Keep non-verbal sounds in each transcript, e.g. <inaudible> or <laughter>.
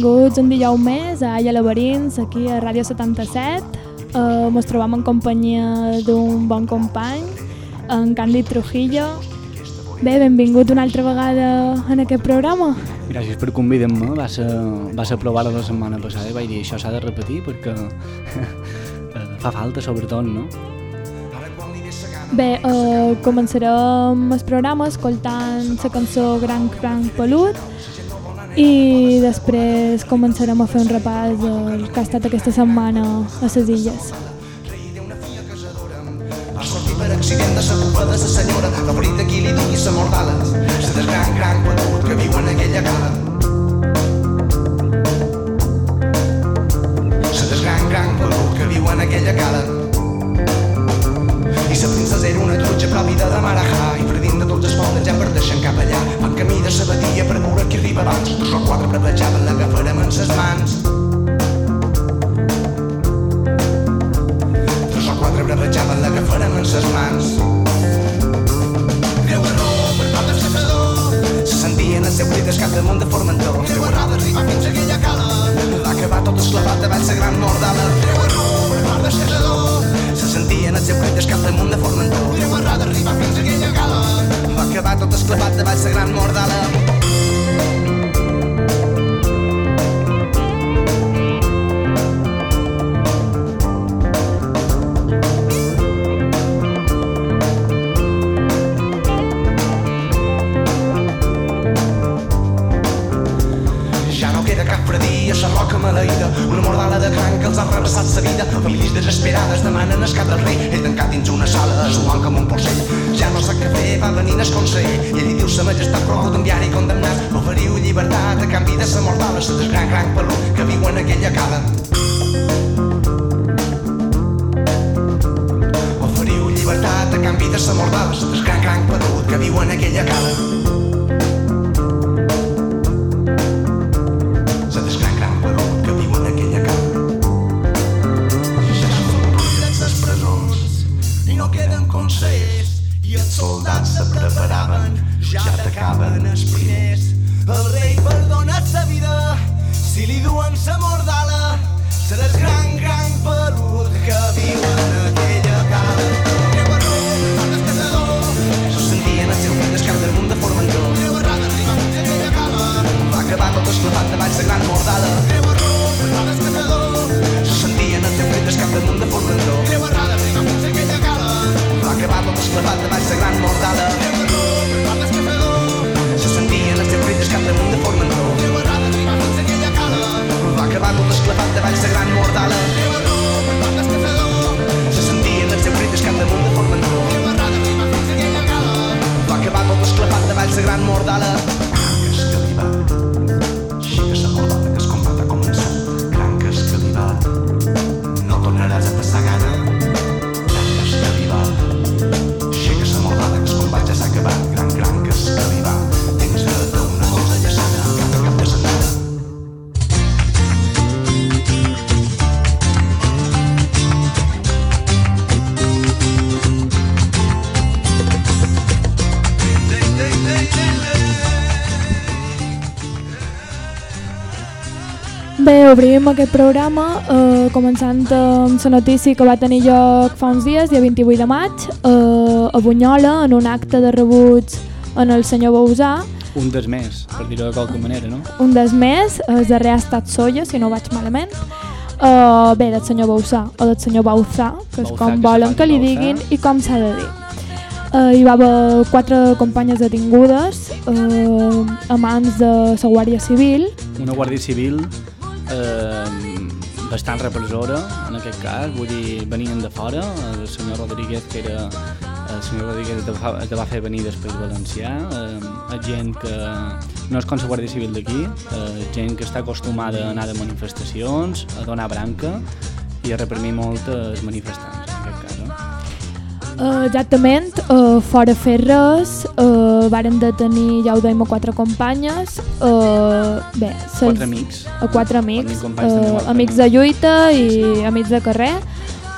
benvinguts un dijous més a Aia Laberins, aquí a Ràdio 77. Uh, ens trobem en companyia d'un bon company, en Candy Trujillo. Bé, benvingut una altra vegada en aquest programa. Gràcies per convidar-me, va ser, eh, va provar la setmana passada i vaig dir això s'ha de repetir perquè <laughs> fa falta sobretot, no? Bé, uh, començarem el programa escoltant la cançó Gran Cranc Pelut i després començarem a fer un repàs del que ha estat aquesta setmana a les illes. Bé, obrim aquest programa eh, començant amb la notícia que va tenir lloc fa uns dies, dia 28 de maig, eh, a Bunyola, en un acte de rebuig en el senyor Bousà. Un dels més, per dir-ho de qualque manera, no? Un dels més, el darrer ha estat Solla, si no vaig malament. Uh, bé, del senyor Bousà, o del senyor Bausà, que és Bausà, com que volen que li Bausà. diguin i com s'ha de dir. Uh, hi va haver quatre companyes detingudes uh, a mans de la Guàrdia Civil. Una Guàrdia Civil eh, bastant repressora, en aquest cas, vull dir, venien de fora, el senyor Rodríguez, que era el senyor Rodríguez que va, que va fer venir del Valencià, eh, gent que no és com la Guàrdia Civil d'aquí, eh, gent que està acostumada a anar de manifestacions, a donar branca i a reprimir molt els manifestants. Uh, exactament, uh, fora fer res, uh, varen detenir, ja ho dèiem, a quatre companyes, uh, bé, quatre amics, a quatre amics, uh, amics de lluita i amics de carrer,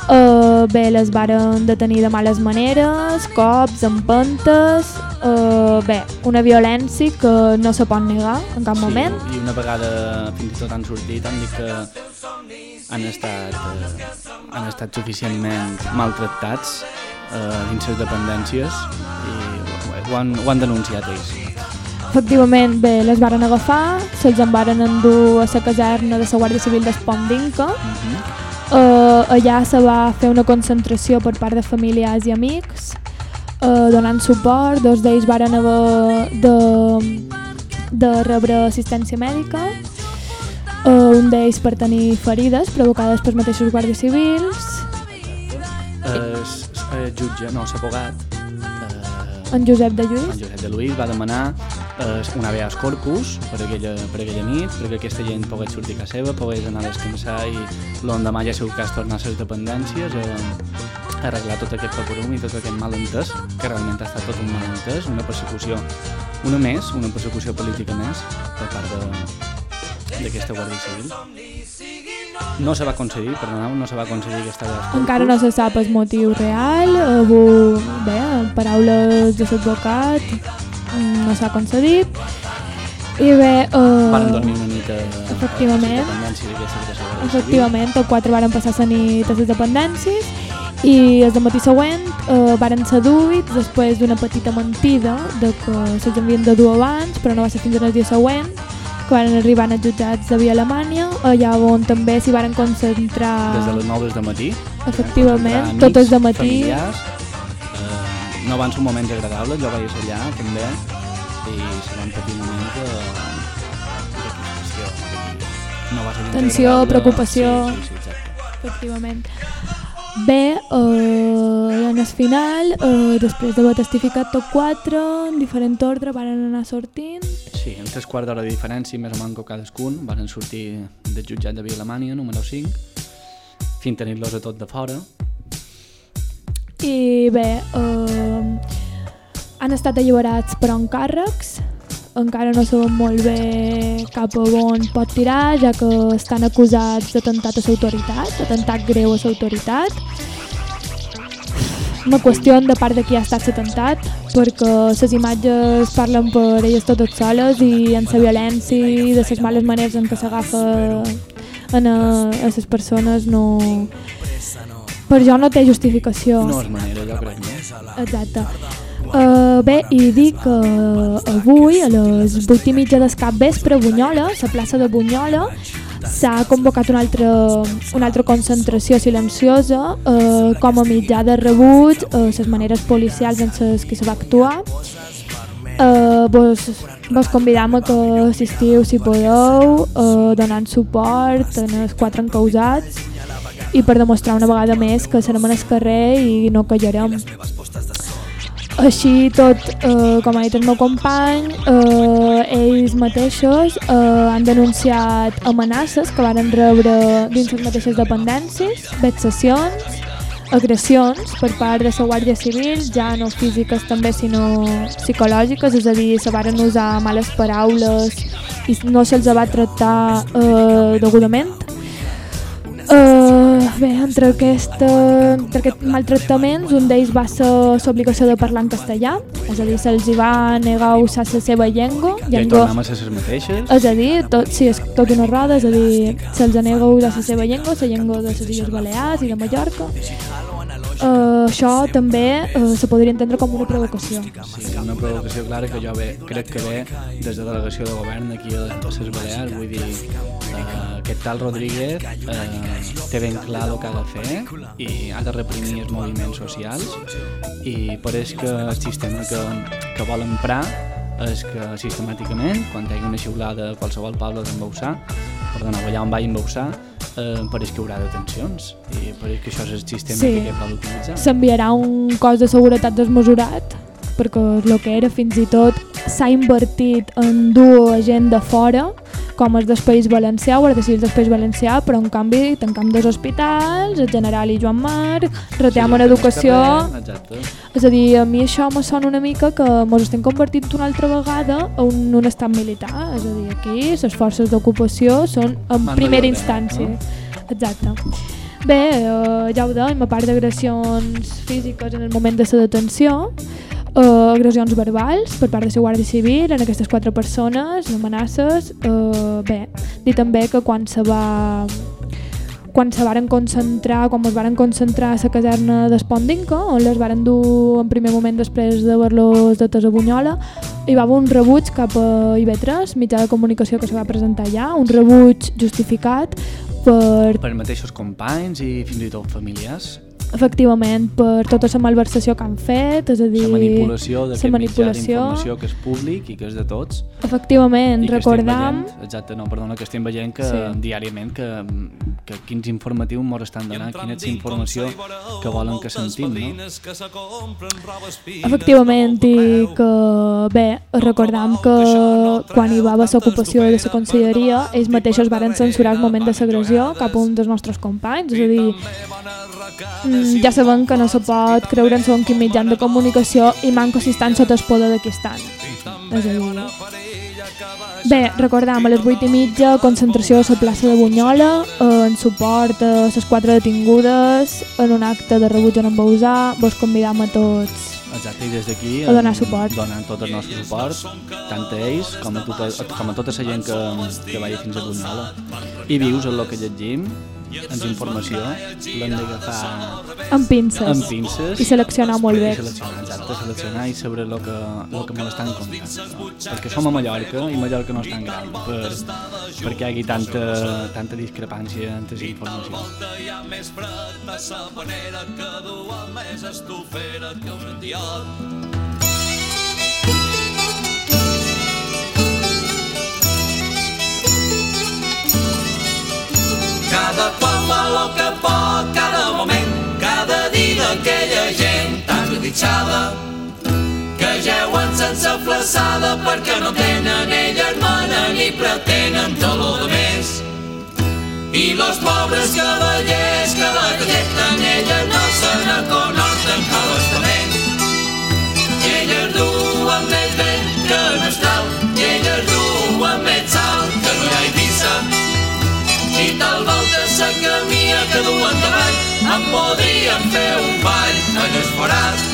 uh, bé, les varen detenir de males maneres, cops, empentes, uh, bé, una violència que no se pot negar en cap sí, moment. I una vegada fins i tot han sortit, han dit que han estat, eh, han estat suficientment maltractats eh, dins les dependències i ho han, ho han denunciat ells. Efectivament, bé, les varen agafar, se'ls en varen endur a la caserna de la Guàrdia Civil d'Espondinca. Mhm. -huh. uh, allà se va fer una concentració per part de familiars i amics, uh, donant suport. Dos d'ells varen haver de, de rebre assistència mèdica, uh, un d'ells per tenir ferides provocades pels mateixos guàrdies civils. El eh, jutge, no, l'abogat, eh, En Josep de en Lluís. Josep de Luís va demanar eh, un habeas corpus per aquella, per aquella nit, perquè aquesta gent pogués sortir a casa seva, pogués anar a descansar i l'endemà ja, si el cas, tornar a les dependències, eh, arreglar tot aquest paperum i tot aquest malentès, que realment ha estat tot un malentès, una persecució, una més, una persecució política més per part de- d'aquesta Guàrdia Civil. No se va aconseguir, perdoneu, no se va aconseguir aquesta habeas corpus. Encara no se sap el motiu real, avui, bé, paraules de l'advocat, no s'ha concedit. I bé... Uh, Varen dormir una nit a, Efectivament. a. Efectivament, els quatre varen passar la nit a les dependències i el matí següent eh, varen ser duits després d'una petita mentida de que se'ls havien de dur abans, però no va ser fins al dia següent, van arribar als jutjats de Via Alemanya, allà on també s'hi varen concentrar... Des de les 9 del matí. Efectivament, Amics, totes de matí. Familiars, eh, no van ser moments agradables, jo vaig allà també i se van patir moments de, de No va ser Tensió, preocupació. Sí, sí, sí, exacte. Efectivament. Bé, eh, en el final, eh, després d'haver testificat tot quatre, en diferent ordre, van anar sortint. Sí, en tres quarts d'hora de diferència, més o manco cadascun, van sortir del jutjat de Vilamània, número 5, fins tenir-los a tot de fora. I bé, eh, han estat alliberats per encàrrecs, encara no sabem molt bé cap a on pot tirar, ja que estan acusats d'atemptat a l'autoritat, atemptat greu a l'autoritat. Una qüestió de part de qui ha estat l'atemptat, perquè les imatges parlen per elles totes soles i en la violència i de les males maneres en què s'agafa en a, les persones no... Per jo no té justificació. No és manera, jo crec? Exacte. Uh, bé, i dic que avui, a les 8 i mitja del cap vespre, a Bunyola, a la plaça de Bunyola, s'ha convocat una altra, una altra concentració silenciosa uh, com a mitjà de rebut a uh, les maneres policials en les que se va actuar. Uh, vos, vos convidam a que assistiu si podeu, uh, donant suport en els quatre encausats i per demostrar una vegada més que serem el carrer i no callarem. Així tot, eh, com ha dit el meu company, eh, ells mateixos eh, han denunciat amenaces que van rebre dins les mateixes dependències, vexacions, agressions per part de la Guàrdia Civil, ja no físiques també, sinó psicològiques, és a dir, se varen usar males paraules i no se'ls va tractar eh, degudament. Bé, entre, aquesta, entre aquests maltractaments, un d'ells va ser l'obligació de parlar en castellà, és a dir, se'ls va negar usar la seva llengua. Ja hi tornem a ser les mateixes. és a dir, tot, sí, és tot una roda, és a dir, se'ls nega usar la seva llengua, la llengua de les Illes Balears i de Mallorca. Uh, això també uh, se podria entendre com una provocació. Sí, una provocació clara que jo ve, crec que ve des de delegació de govern aquí a les Balears, vull dir, eh, aquest tal Rodríguez eh, té ben clar el que ha de fer i ha de reprimir els moviments socials i pareix que el sistema que, que vol emprar és que sistemàticament, quan hi hagi una xiulada a qualsevol poble d'embausar, perdoneu, allà on vagi embausar, eh, pareix que hi haurà detencions i pareix que això és el sistema Sí. que cal utilitzar. S'enviarà un cos de seguretat desmesurat perquè el que era fins i tot s'ha invertit en dur gent de fora com és del País Valencià, Guàrdia Civil del País Valencià, però en canvi tancam dos hospitals, el General i Joan Marc, retem en educació... Exacte. És a dir, a mi això me sona una mica que mos estem convertint una altra vegada en un estat militar. És a dir, aquí les forces d'ocupació són en Manda primera l'ordre, instància. no? Exacte. Bé, eh, ja ho dèiem, a part d'agressions físiques en el moment de la detenció, eh, agressions verbals per part de la Guàrdia Civil en aquestes quatre persones, amenaces. Eh, bé, dir també que quan se va quan se varen concentrar, quan es varen concentrar a la caserna d'Espondinca, on les varen dur en primer moment després d'haver-los de a Bunyola, hi va haver un rebuig cap a IB3, mitjà de comunicació que se va presentar allà, un rebuig justificat per Per mateixos companys i fins i tot familiars. Efectivament per tota la malversació que han fet, és a dir, La manipulació la d'aquest mitjà d'informació que és públic i que és de tots. Efectivament, recordam... veient, exacte, no, perdona, que estem veient que Sí. diàriament que, que quins informatius ens estan donant, quina és informació que volen que sentim, no? Efectivament, i que bé, recordam que quan hi va haver l'ocupació de la conselleria, ells mateixos varen censurar el moment de l'agressió cap a un dels nostres companys, és a dir, mm, ja sabem que no se pot creure en segon quin mitjan de comunicació i manco si estan sota el poder de qui estan. És a dir... Bé, recordam, a les 8 i mitja, concentració a la plaça de Bunyola, eh, en suport a les quatre detingudes, en un acte de rebuig en Bausà, vos convidam a tots Exacte, i des d'aquí A donar suport. donant tot el nostre suport, tant a ells com a tota, com a tota la gent que, que vagi fins a Bunyola. I vius el que llegim, ens informació, l'hem d'agafar amb pinces, amb pinces i seleccionar molt bé. i seleccionar, exacte, seleccionar i saber el que, el que me l'estan contant no? perquè som a Mallorca i Mallorca no és tan gran per, perquè hi hagi tanta, tanta discrepància entre la informació Cada qual fa el que pot, cada moment, cada dia d'aquella gent tan desitjada que jeuen sense flaçada perquè no tenen ella hermana ni pretenen tot lo de més. I los pobres cavallers que batalleten elles no se n'aconhorten a l'estament. I elles duen més vent que no és tal, i elles duen més salt que no hi ha Eivissa. I tal volta sa camia que duen davant em podrien fer un ball en el forat.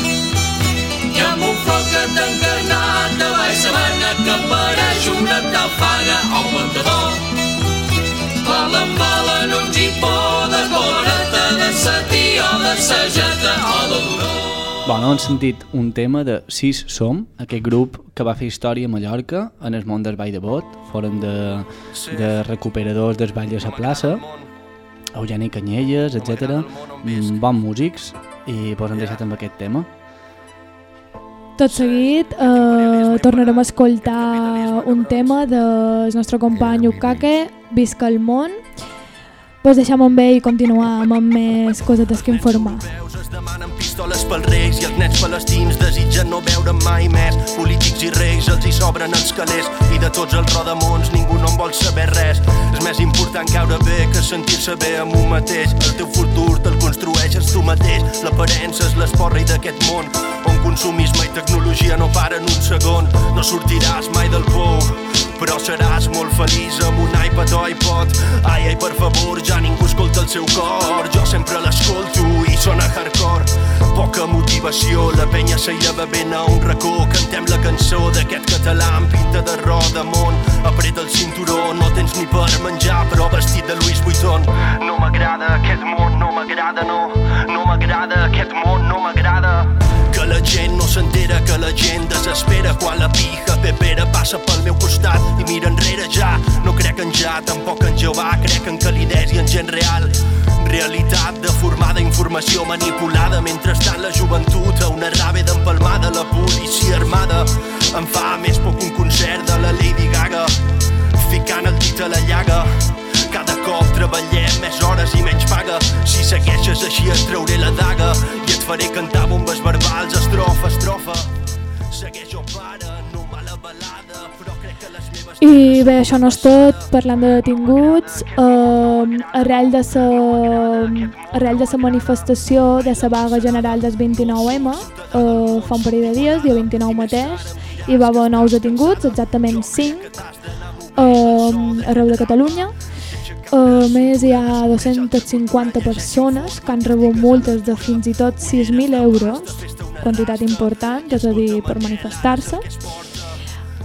I amb un floquet encarnat de baix sabana que pareix una tafana o un ventador. Volen, volen un gipó de coloreta, de setí o de sageta o de dolor. Bueno, hem sentit un tema de Sis Som, aquest grup que va fer història a Mallorca en el món del ball de bot, foren de, de recuperadors del ball de la plaça, Eugeni Canyelles, etc. Mm, Bons músics, i pues hem deixat amb aquest tema. Tot seguit eh, tornarem a escoltar un tema del nostre company Ukake, Visca el món. Pues deixem amb ell i continuam amb més cosetes que informar. Es demanen pistoles pels reis i els nets palestins desitgen no veure mai més. Polítics i reis els hi sobren els calés i de tots els rodamons ningú no en vol saber res. És més important caure bé que sentir-se bé amb un mateix. El teu futur te'l construeixes tu mateix. L'aparença és l'esporra i d'aquest món on consumisme i tecnologia no paren un segon. No sortiràs mai del pou però seràs molt feliç amb un iPad o iPod. Ai, ai, per favor, ja ningú escolta el seu cor. Jo sempre l'escolto i sona hardcore. Poca motivació la penya s'aïlla bevent a un racó. Cantem la cançó d'aquest català amb pinta de roda món apreta el cinturó, no tens ni per menjar però vestit de Louis Vuitton. No m'agrada aquest món, no m'agrada no. No m'agrada aquest món, no m'agrada la gent no s'entera, que la gent desespera quan la pija pepera passa pel meu costat i mira enrere ja. No crec en ja, tampoc en Jehovà, crec en calidesa i en gent real. Realitat deformada, informació manipulada, mentrestant la joventut a una rave d'empalmada, la policia armada em fa més poc un concert de la Lady Gaga ficant el dit a la llaga treballem més hores i menys paga. Si segueixes així et trauré la daga i et faré cantar bombes verbals, estrofa, estrofa. Segueixo pare, no mala balada, però crec que les meves... I bé, això no és tot, parlant de detinguts, eh, arrel de sa, arrel de sa manifestació de la vaga general del 29M, eh, fa un parell de dies, dia 29 mateix, hi va haver nous detinguts, exactament 5, eh, arreu de Catalunya. A més, hi ha 250 persones que han rebut multes de fins i tot 6.000 euros, quantitat important, és a dir, per manifestar-se.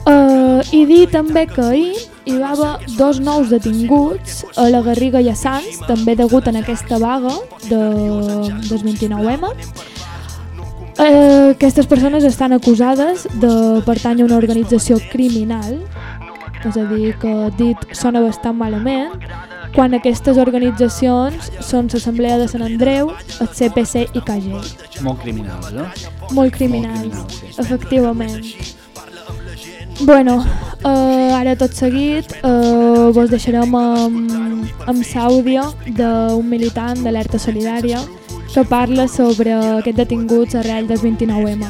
Uh, I dir també que ahir hi va haver dos nous detinguts a la Garriga i a Sants, també degut en aquesta vaga de, del 29M. Uh, aquestes persones estan acusades de pertànyer a una organització criminal, és a dir, que dit sona bastant malament, quan aquestes organitzacions són l'Assemblea de Sant Andreu, el CPC i KG. Molt criminals, no? Molt criminals, criminals, sí. efectivament. Bueno, uh, ara tot seguit uh, vos deixarem amb, amb l'àudio d'un militant d'Alerta Solidària que parla sobre aquests detinguts arrel del 29M.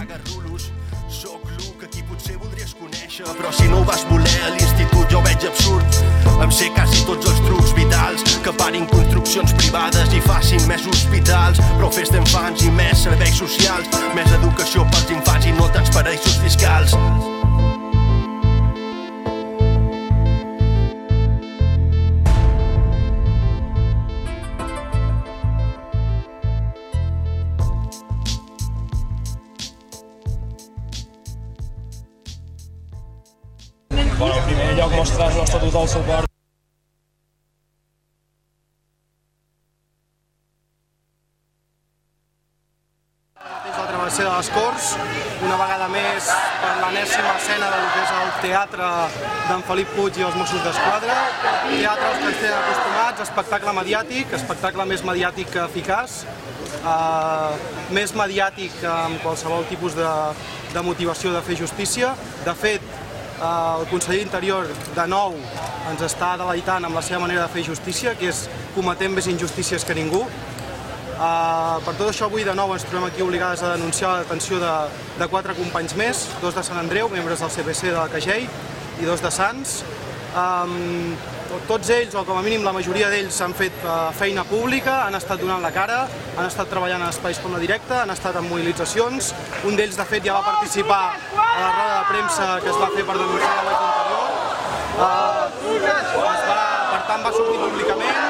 Sóc l'u que aquí potser voldries conèixer, però si no ho vas voler a l'institut jo veig absurd. Em sé quasi tots els trucs que parin construccions privades i facin més hospitals, però fes d'infants i més serveis socials, més educació pels infants i no tants paraïsos fiscals. Bueno, en primer lloc mostrar el nostre total suport Travesser de les Corts, una vegada més per l'enèsima escena del que és el teatre d'en Felip Puig i els Mossos d'Esquadra. Teatre als que ens tenen acostumats, espectacle mediàtic, espectacle més mediàtic que eficaç, eh, més mediàtic que amb qualsevol tipus de, de motivació de fer justícia. De fet, eh, el conseller d'Interior de nou ens està deleitant amb la seva manera de fer justícia, que és cometent més injustícies que ningú. Uh, per tot això avui de nou ens trobem aquí obligades a denunciar la detenció de, de quatre companys més, dos de Sant Andreu, membres del CPC de la Cagell, i dos de Sants. Um, tots ells, o com a mínim la majoria d'ells, han fet uh, feina pública, han estat donant la cara, han estat treballant en espais com la directa, han estat en mobilitzacions. Un d'ells, de fet, ja va participar a la roda de premsa que es va fer per denunciar la web interior. Uh, es va, per tant, va sortir públicament,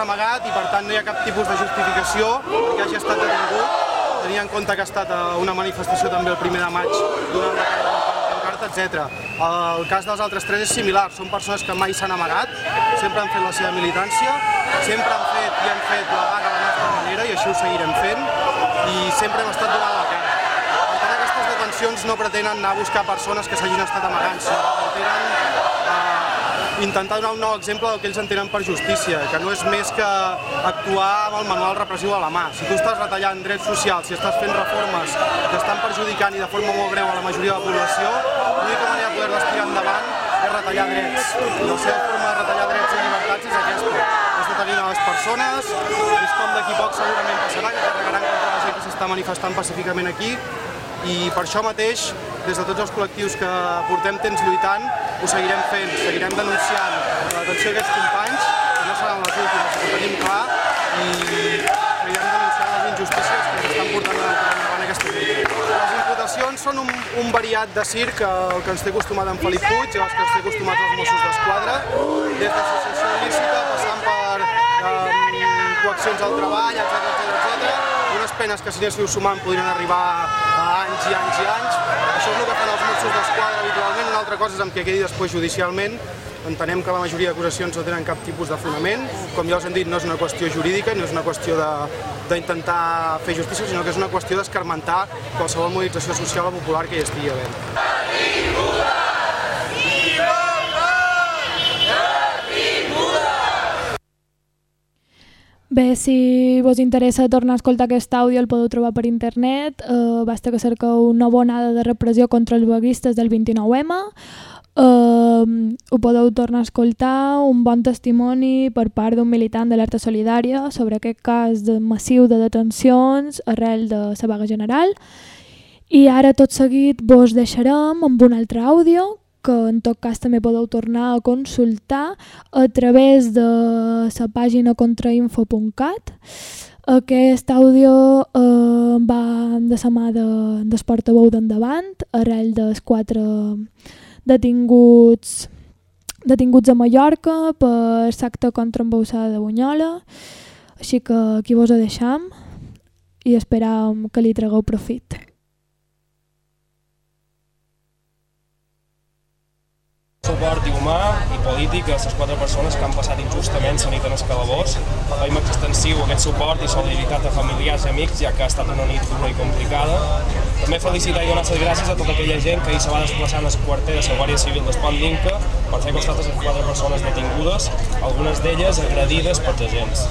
s'ha amagat i per tant no hi ha cap tipus de justificació perquè hagi estat detingut, tenint en compte que ha estat a una manifestació també el primer de maig donant la de pancarta, etc. El cas dels altres tres és similar, són persones que mai s'han amagat, sempre han fet la seva militància, sempre han fet i han fet la vaga a la nostra manera i així ho seguirem fent i sempre hem estat donant la cara. Per tant, aquestes detencions no pretenen anar a buscar persones que s'hagin estat amagant, sinó que pretenen eh, intentar donar un nou exemple del que ells entenen per justícia, que no és més que actuar amb el manual repressiu a la mà. Si tu estàs retallant drets socials, si estàs fent reformes que estan perjudicant i de forma molt greu a la majoria de la població, l'única manera de poder-les tirar endavant és retallar drets. I la seva forma de retallar drets i llibertats és aquesta, és detenint a les persones, és com d'aquí poc segurament passarà, que carregaran contra la gent que s'està manifestant pacíficament aquí, i per això mateix, des de tots els col·lectius que portem temps lluitant, ho seguirem fent, seguirem denunciant la detenció d'aquests companys, que no seran les últimes, ho tenim clar, i seguirem denunciant les injustícies que estan portant endavant aquesta llei. Les imputacions són un, un variat de circ al que ens té acostumat en Felip Puig i als que ens té acostumats els Mossos d'Esquadra, des d'associació il·lícita, passant per eh, coaccions al treball, etc etc etc. penes que si anéssim sumant podrien arribar a anys i anys i anys. Això és el que fan els Mossos d'Esquadra habitualment, una altra cosa és amb què quedi després judicialment. Entenem que la majoria d'acusacions no tenen cap tipus de fonament. Com ja us hem dit, no és una qüestió jurídica, no és una qüestió d'intentar fer justícia, sinó que és una qüestió d'escarmentar qualsevol mobilització social o popular que hi estigui havent. Bé, si vos interessa tornar a escoltar aquest àudio el podeu trobar per internet, eh, basta que cerqueu nova onada de repressió contra els vaguistes del 29M Uh, ho podeu tornar a escoltar, un bon testimoni per part d'un militant d'alerta solidària sobre aquest cas de massiu de detencions arrel de la vaga general. I ara tot seguit vos deixarem amb un altre àudio que en tot cas també podeu tornar a consultar a través de la pàgina contrainfo.cat. Aquest àudio eh, va de la mà de, del portaveu d'endavant, arrel dels quatre detinguts detinguts a Mallorca per l'acte contra embassada de Bunyola. Així que aquí vos ho deixam i esperam que li tragueu profit. Suport i humà i polític a les quatre persones que han passat injustament la nit en el calabós. Veiem extensiu aquest suport i solidaritat a familiars i amics, ja que ha estat una nit dura i complicada. També felicitar i donar les gràcies a tota aquella gent que ahir se va desplaçar en el quarter de la Guàrdia Civil d'Espont d'Inca per fer costat a les quatre persones detingudes, algunes d'elles agredides per agents.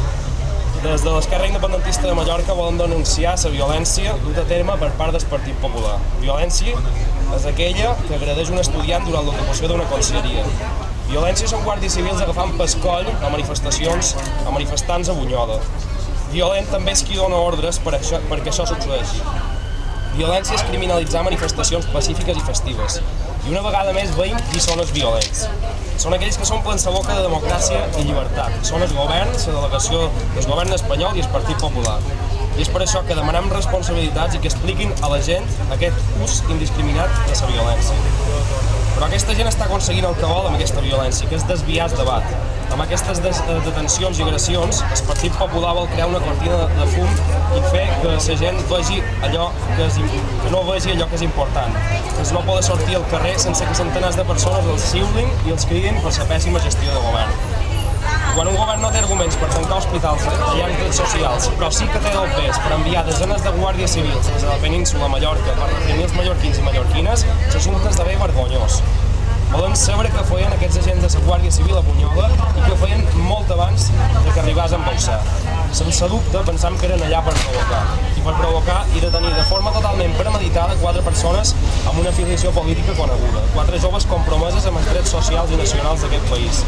Des de l'esquerra independentista de Mallorca volen denunciar la violència duta a terme per part del Partit Popular. Violència és aquella que agredeix un estudiant durant l'ocupació d'una conselleria. Violència són guàrdies civils agafant pescoll a manifestacions, a manifestants a Bunyola. Violent també és qui dona ordres per això, perquè això succeeixi. Violència és criminalitzar manifestacions pacífiques i festives. I una vegada més veiem qui són els violents. Són aquells que s'omplen la boca de democràcia i llibertat. Són el govern, la delegació del govern espanyol i el Partit Popular. I és per això que demanem responsabilitats i que expliquin a la gent aquest ús indiscriminat de la violència. Però aquesta gent està aconseguint el que vol amb aquesta violència, que és desviar el debat. Amb aquestes des detencions i agressions, el Partit Popular vol crear una cortina de fum i fer que la gent vegi allò que, és, que no vegi allò que és important. Que es no poder sortir al carrer sense que centenars de persones els siulin i els cridin per la pèssima gestió de govern. Quan un govern no té arguments per tancar hospitals, drets socials, però sí que té del pes per enviar desenes de guàrdies civils des de la península a Mallorca per reprimir els mallorquins i mallorquines, l'assumpte esdevé vergonyós. Volen saber què feien aquests agents de la Guàrdia Civil a Bunyola i que feien molt abans de que arribàs a embolsar. Sense dubte pensam que eren allà per provocar, i per provocar i detenir de forma totalment premeditada quatre persones amb una afiliació política coneguda, quatre joves compromeses amb els drets socials i nacionals d'aquest país.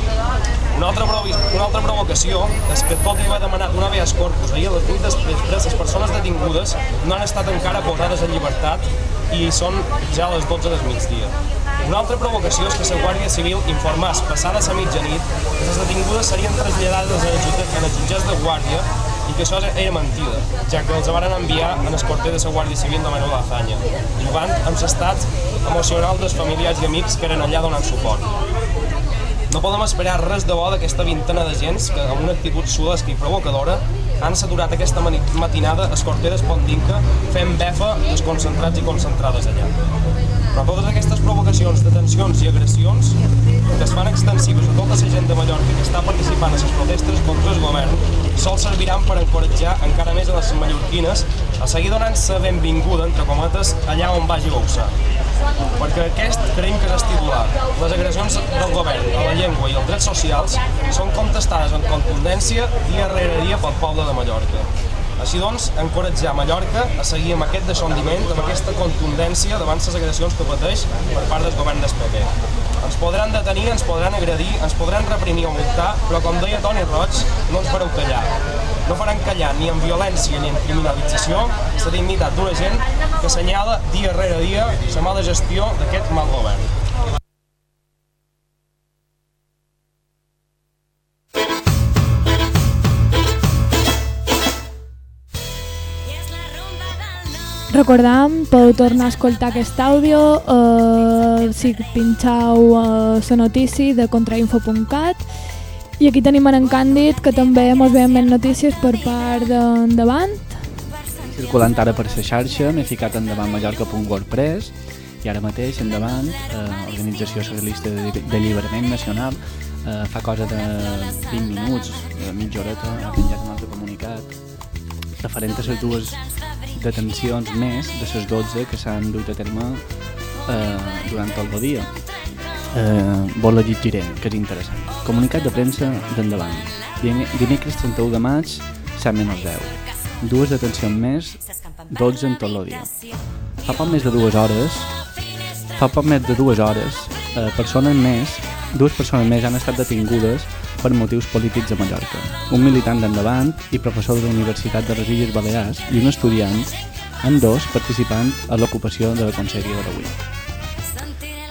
Una altra, una altra provocació és que tot i haver demanat una habeas corpus ahir a les 8 després, les persones detingudes no han estat encara posades en llibertat i són ja a les 12 del migdia. Una altra provocació és que la Guàrdia Civil informàs, passada la mitjanit, que les detingudes serien traslladades a els jutjats de Guàrdia i que això era mentida, ja que els van enviar en el de la Guàrdia Civil de Manuel Azanya, jugant amb l'estat emocional dels familiars i amics que eren allà donant suport. No podem esperar res de bo d'aquesta vintena de gens que, amb una actitud sudesca i provocadora, han saturat aquesta matinada a Escorteres Pondinca fent befa els concentrats i concentrades allà. Però totes aquestes provocacions, detencions i agressions que es fan extensives a tota la gent de Mallorca que està participant en les protestes contra el govern sol serviran per encoratjar encara més a les mallorquines a seguir donant-se benvinguda, entre cometes, allà on vagi a boxar perquè aquest creiem que és estimular. Les agressions del govern a la llengua i els drets socials són contestades en contundència dia rere dia pel poble de Mallorca. Així doncs, encoratjar Mallorca a seguir amb aquest deixondiment, amb aquesta contundència davant les agressions que pateix per part del govern del PP. Ens podran detenir, ens podran agredir, ens podran reprimir o multar, però com deia Toni Roig, no ens fareu callar. No faran callar ni amb violència ni amb criminalització la dignitat d'una gent que assenyala dia rere dia la mala gestió d'aquest mal govern. Recordam, podeu tornar a escoltar aquest àudio eh, si pinxau eh, la notícia de contrainfo.cat i aquí tenim en Càndid que també mos veiem més notícies per part d'Endavant. Circulant ara per la xarxa, m'he ficat endavant mallorca.wordpress i ara mateix endavant, eh, Organització Socialista d'Alliberament Nacional, eh, fa cosa de 20 minuts, de mitja horeta, ha penjat un altre comunicat referent a les dues detencions més de les 12 que s'han dut a terme eh, durant tot el dia. Eh, vos la llegiré, que és interessant. Comunicat de premsa d'endavant. Dimecres 31 de maig, 7 menys 10. Dues detencions més, 12 en tot el dia. Fa poc més de dues hores, fa poc més de dues hores, eh, persones més, dues persones més han estat detingudes per motius polítics a Mallorca. Un militant d'endavant i professor de la Universitat de les Illes Balears i un estudiant, en dos participant a l'ocupació de la Conselleria de l'Avui.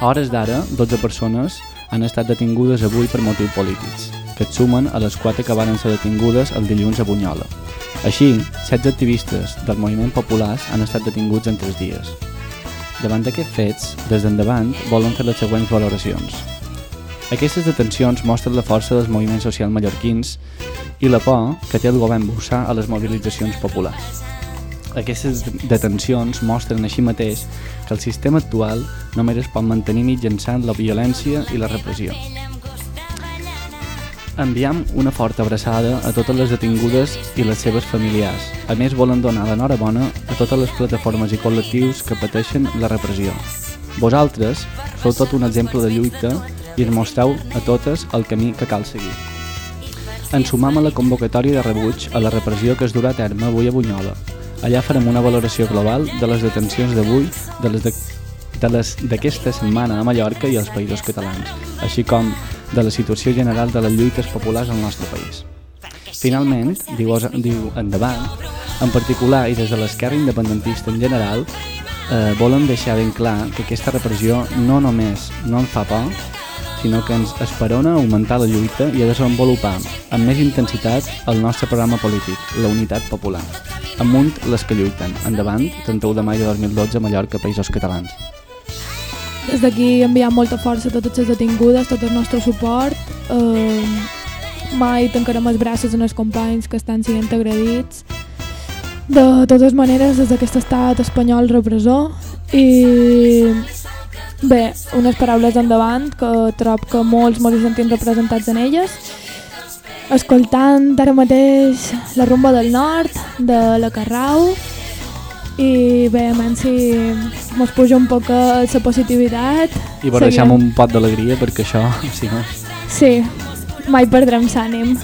A hores d'ara, 12 persones han estat detingudes avui per motius polítics, que et sumen a les quatre que van ser detingudes el dilluns a Bunyola. Així, 16 activistes del moviment populars han estat detinguts en tres dies. Davant d'aquests fets, des d'endavant volen fer les següents valoracions. Aquestes detencions mostren la força dels moviments socials mallorquins i la por que té el govern bussar a les mobilitzacions populars. Aquestes detencions mostren així mateix que el sistema actual només es pot mantenir mitjançant la violència i la repressió. Enviam una forta abraçada a totes les detingudes i les seves familiars. A més, volen donar l'enhorabona a totes les plataformes i col·lectius que pateixen la repressió. Vosaltres sou tot un exemple de lluita i ens mostreu a totes el camí que cal seguir. Ens sumam a la convocatòria de rebuig a la repressió que es durà a terme avui a Bunyola. Allà farem una valoració global de les detencions d'avui, de les de d'aquesta setmana a Mallorca i als països catalans, així com de la situació general de les lluites populars al nostre país. Finalment, diu, diu endavant, en particular i des de l'esquerra independentista en general, eh, volen deixar ben clar que aquesta repressió no només no ens fa por, sinó que ens esperona augmentar la lluita i a desenvolupar amb més intensitat el nostre programa polític, la unitat popular. Amunt les que lluiten. Endavant, 31 de maig de 2012 a Mallorca, Països Catalans. Des d'aquí enviam molta força a totes les detingudes, tot el nostre suport. Eh, mai tancarem els braços en els companys que estan sent agredits. De totes maneres, des d'aquest estat espanyol repressor i bé, unes paraules endavant que trob que molts molts sentim representats en elles escoltant ara mateix la rumba del nord de la Carrau i bé, a si mos puja un poc la positivitat. I barrejam un pot d'alegria perquè això, <laughs> si no... Sí, mai perdrem l'ànim.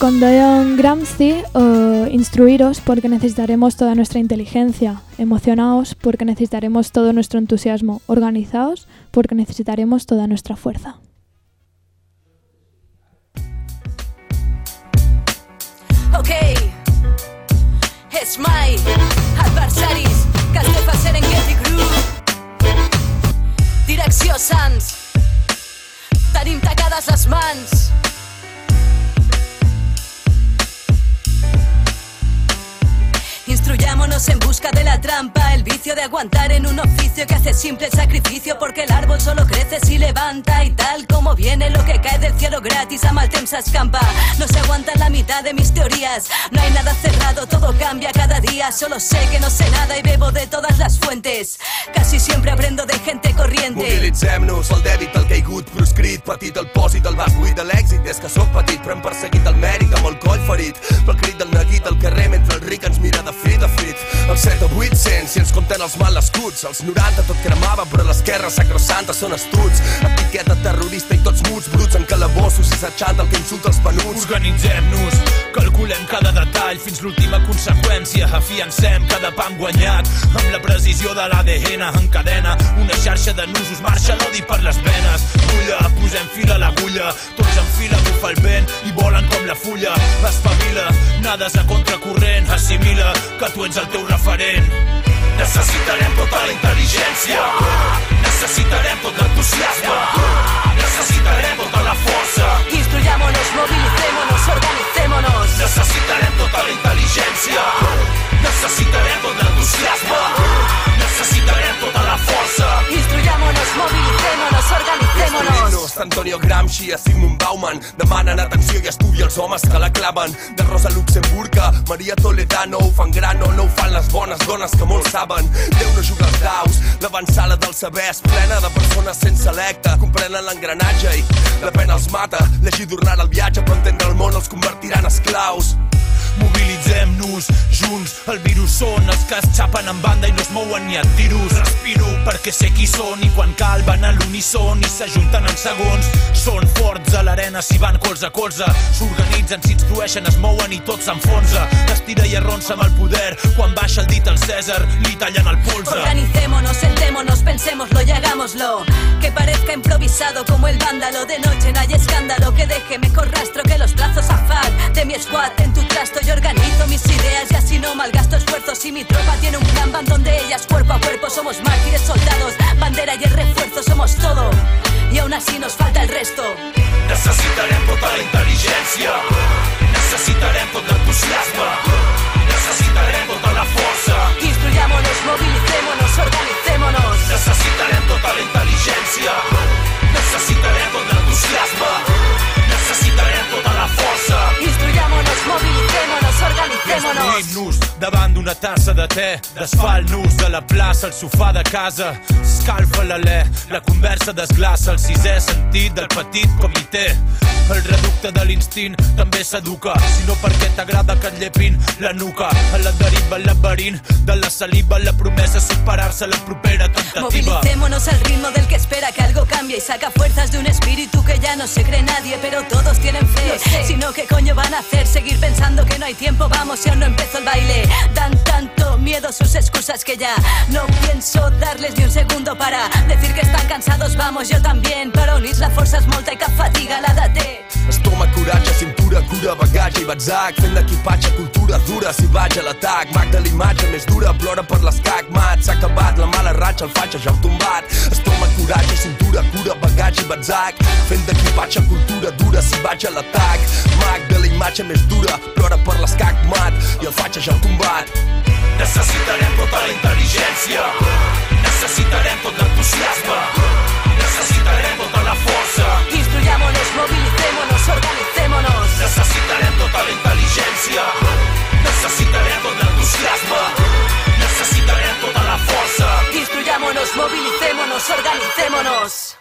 Y con Diane Gramsci, eh, instruiros porque necesitaremos toda nuestra inteligencia, emocionaos porque necesitaremos todo nuestro entusiasmo, organizaos porque necesitaremos toda nuestra fuerza. Ok, és mai adversaris que té fer en Getty Group. Direcció Sants, tenim tacades mans. Instruyámonos en busca de la trampa, el vicio de aguantar en un oficio que hace simple sacrificio porque el árbol solo crece si levanta y tal como viene lo que cae del cielo gratis a mal temps escampa. No se aguanta la mitad de mis teorías, no hay nada cerrado, todo cambia cada día, solo sé que no sé nada y bebo de todas las fuentes. Casi siempre aprendo de gente corriente. Mobilitzem-nos, el dèbit, el caigut, proscrit, petit, el pòsit, el vas buit de l'èxit. Que sóc petit, però hem amb el coll ferit. Pel neguit al carrer mentre el ric ens mira fit a fit. Els 7 o 800, si ens compten els mal escuts. Els 90 tot cremava, però l'esquerra sacrosanta són estuts. Etiqueta terrorista i tots muts, bruts en calabossos i s'aixanta el que insulta els penuts. Organitzem-nos, calculem cada detall fins l'última conseqüència, afiancem cada pam guanyat amb la precisió de l'ADN en cadena, una xarxa de nusos marxa l'odi per les venes. Ulla, posem fil a l'agulla, tots en fila bufa el vent i volen com la fulla. Espavila, nades a contracorrent, assimila que tu ets el teu referent. Necessitarem tota la intel·ligència, necessitarem tot l'entusiasme, necessitarem tota la força, Instruyámonos, movilicémonos, organicémonos. Necessitarem tota la intel·ligència, necessitarem tot l'entusiasme, necessitarem tota la força. Instruyámonos, movilicémonos, organicémonos. Antonio Gramsci a Sigmund Bauman demanen atenció i estudi els homes que la claven. De Rosa Luxemburg a Maria Toledano ho fan gran o no ho fan les bones dones que molts saben. Déu no juga als daus, l'avançala del saber és plena de persones sense electe, comprenen l'engranatge i la pena els mata. Llegir durant el viatge per entendre el món els convertirà en esclaus. Mobilitzem-nos junts, el virus són els que es xapen en banda i no es mouen ni a tiros. Respiro perquè sé qui són i quan cal van a l'unisson i s'ajunten en segons. Són forts a l'arena si van colze a colze, s'organitzen, s'instrueixen, es mouen i tot s'enfonsa. Estira i arronsa amb el poder, quan baixa el dit al César, li tallen el polze. Organicémonos, sentémonos, pensémoslo y hagámoslo. Que parezca improvisado como el vándalo. De noche no hay escándalo que deje mejor rastro que los trazos a far. De mi squad en tu trasto yo organizo mis ideas y así no malgasto esfuerzos. Y mi tropa tiene un plan, van donde ellas cuerpo a cuerpo. Somos mártires, soldados, bandera y el refuerzo, somos todo. Y aún así nos falta el resto. Necessitarem tota la intel·ligència, necessitarem tot l'entusiasme, necessitarem tota la força, Instruyámonos, movilicémonos, organicémonos. necessitarem tota la intel·ligència, necessitarem tot l'entusiasme, necessitarem tota la força. Instruyámonos, movilicémonos, Destruint-nos davant d'una tassa de te, desfalt-nos de la plaça al sofà de casa, escalfa l'alè, la conversa desglaça el sisè sentit del petit comitè. El reducte de l'instint també s'educa, si no perquè t'agrada que et llepin la nuca. A la deriva, el laberint de la saliva, la promesa és superar-se la propera tentativa. Movilicémonos al ritmo del que espera que algo cambie y saca fuerzas de un espíritu ya no se cree nadie, pero todos tienen fe. Si no, ¿qué coño van a hacer? Seguir pensando que no hay tiempo, vamos, si aún no empezó el baile. Dan tanto miedo sus excusas que ya no pienso darles ni un segundo para decir que están cansados, vamos, yo también. Para unir la fuerza es molta y cap fatiga la date. Estómac, coratge, cintura, cura, bagatge i batzac. Fent d'equipatge cultura dura si vaig a l'atac. Mag de l'imatge més dura plora per l'escac. Mat s'ha acabat la mala ratxa el fatxa ja heu tombat. Estómac, coratge, cintura, cura, bagatge i batzac. Fent d'equipatge cultura dura si vaig a l'atac. Mag de la més dura plora per l'escac. Mat i el fatxa ja heu tombat. Necessitarem tota la intel·ligència, necessitarem tot l'entusiasme, necessitarem tota la força, Instruyámonos, movilicémonos, organicémonos. necessitarem tota la intel·ligència, necessitarem tot l'entusiasme, necessitarem tota la força. Instruyámonos, movilicémonos, organicémonos.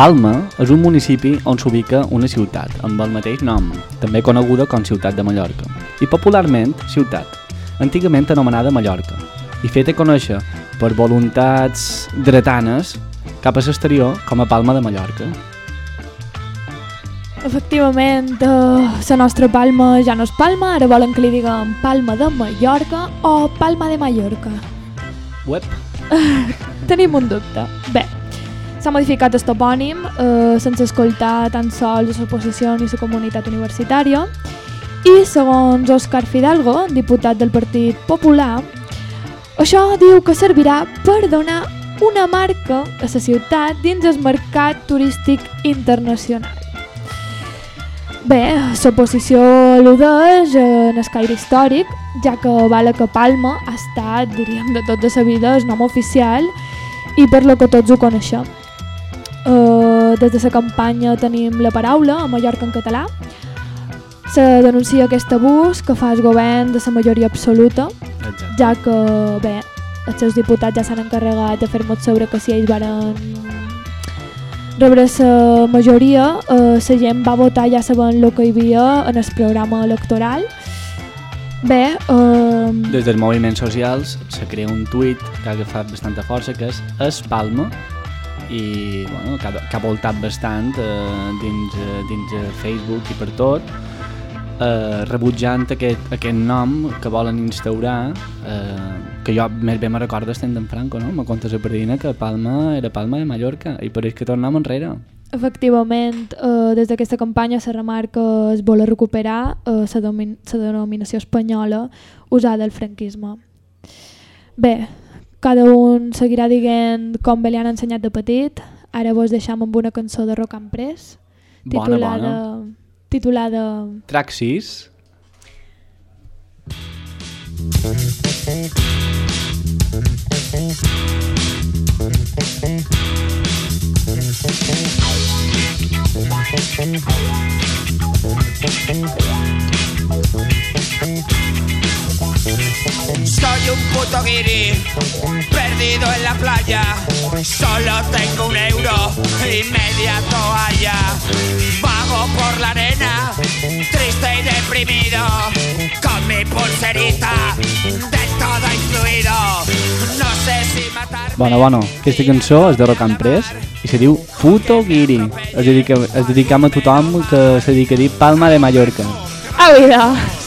Palma és un municipi on s'ubica una ciutat amb el mateix nom, també coneguda com Ciutat de Mallorca, i popularment Ciutat, antigament anomenada Mallorca, i feta conèixer per voluntats dretanes cap a l'exterior com a Palma de Mallorca. Efectivament, eh, la nostra Palma ja no és Palma, ara volen que li diguem Palma de Mallorca o Palma de Mallorca. Web. <laughs> Tenim un dubte. Bé, s'ha modificat el topònim eh, sense escoltar tan sols l'oposició ni la comunitat universitària i segons Òscar Fidalgo, diputat del Partit Popular, això diu que servirà per donar una marca a la ciutat dins el mercat turístic internacional. Bé, l'oposició al·ludeix en el caire històric, ja que Bala que Palma ha estat, diríem, de tota la vida el nom oficial i per lo que tots ho coneixem. Eh, des de la campanya Tenim la paraula, a Mallorca en català, se denuncia aquest abús que fa el govern de la majoria absoluta, Exacte. ja que, bé, els seus diputats ja s'han encarregat de fer-nos saber que si ells varen rebre la majoria, eh, la gent va votar ja sabent el que hi havia en el programa electoral. Bé, eh, Des dels moviments socials se crea un tuit que ha agafat bastanta força, que és Es Palma, i bueno, que, ha, que ha voltat bastant eh, dins, eh, dins eh, Facebook i per tot, eh, rebutjant aquest, aquest nom que volen instaurar, eh, que jo més bé me recordo estent en Franco, no? Me contes a Perdina que Palma era Palma de Mallorca i pareix que tornem enrere. Efectivament, eh, des d'aquesta campanya se remarca es vol recuperar eh, denominació espanyola usada al franquisme. Bé, cada un seguirà dient com bé li han ensenyat de petit. Ara vos deixam amb una cançó de Rock and Press Bona, titulada, bona. titulada Track 6. Soy un puto guiri, perdido en la playa. Solo tengo un euro y media toalla. Vago por la arena, triste y deprimido. Con mi pulserita del todo incluido. No sé si matar. Bona, bona. Aquesta cançó és de Rock and Press i se diu Puto Guiri. Es, dedica, es dedicam a tothom que se dedica a dir Palma de Mallorca. ¡Ah, vida!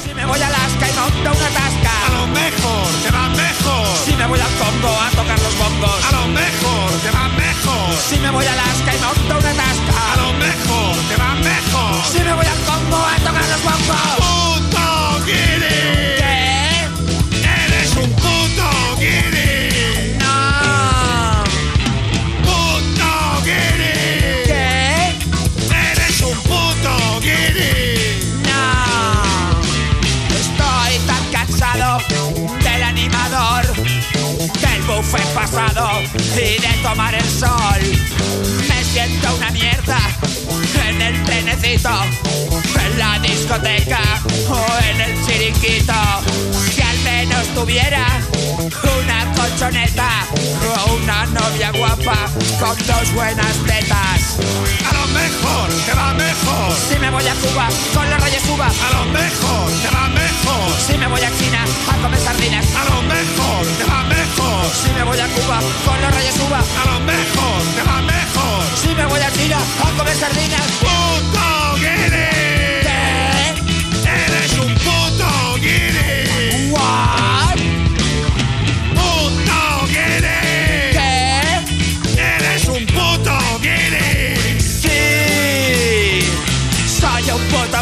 Discoteca o en el chiringuito. Si al menos tuviera una colchoneta o una novia guapa con dos buenas tetas. A lo mejor te va mejor. Si me voy a Cuba con los reyes uva. A lo mejor te va mejor. Si me voy a China a comer sardinas. A lo mejor te va mejor. Si me voy a Cuba con los reyes uva. A lo mejor te va mejor. Si me voy a China a comer sardinas.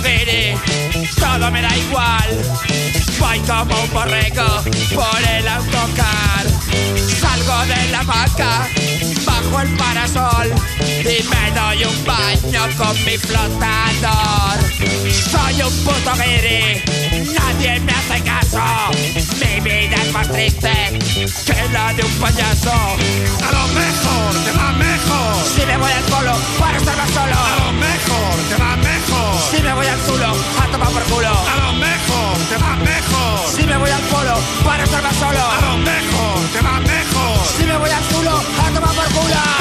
Guiri, todo me da igual. Voy como un borrego por el autocar. Salgo de la vaca bajo el parasol y me doy un baño con mi flotador. Soy un puto guiri, nadie me hace caso. Mi vida es más triste que la de un payaso. A lo mejor te va mejor. Si me voy al polo para estar más solo. A lo mejor te va mejor. Si me voy al zulo a tomar por culo. A lo mejor te va mejor. Si me voy al polo para estar más solo. A lo mejor te va mejor. Si me voy al zulo a tomar por culo.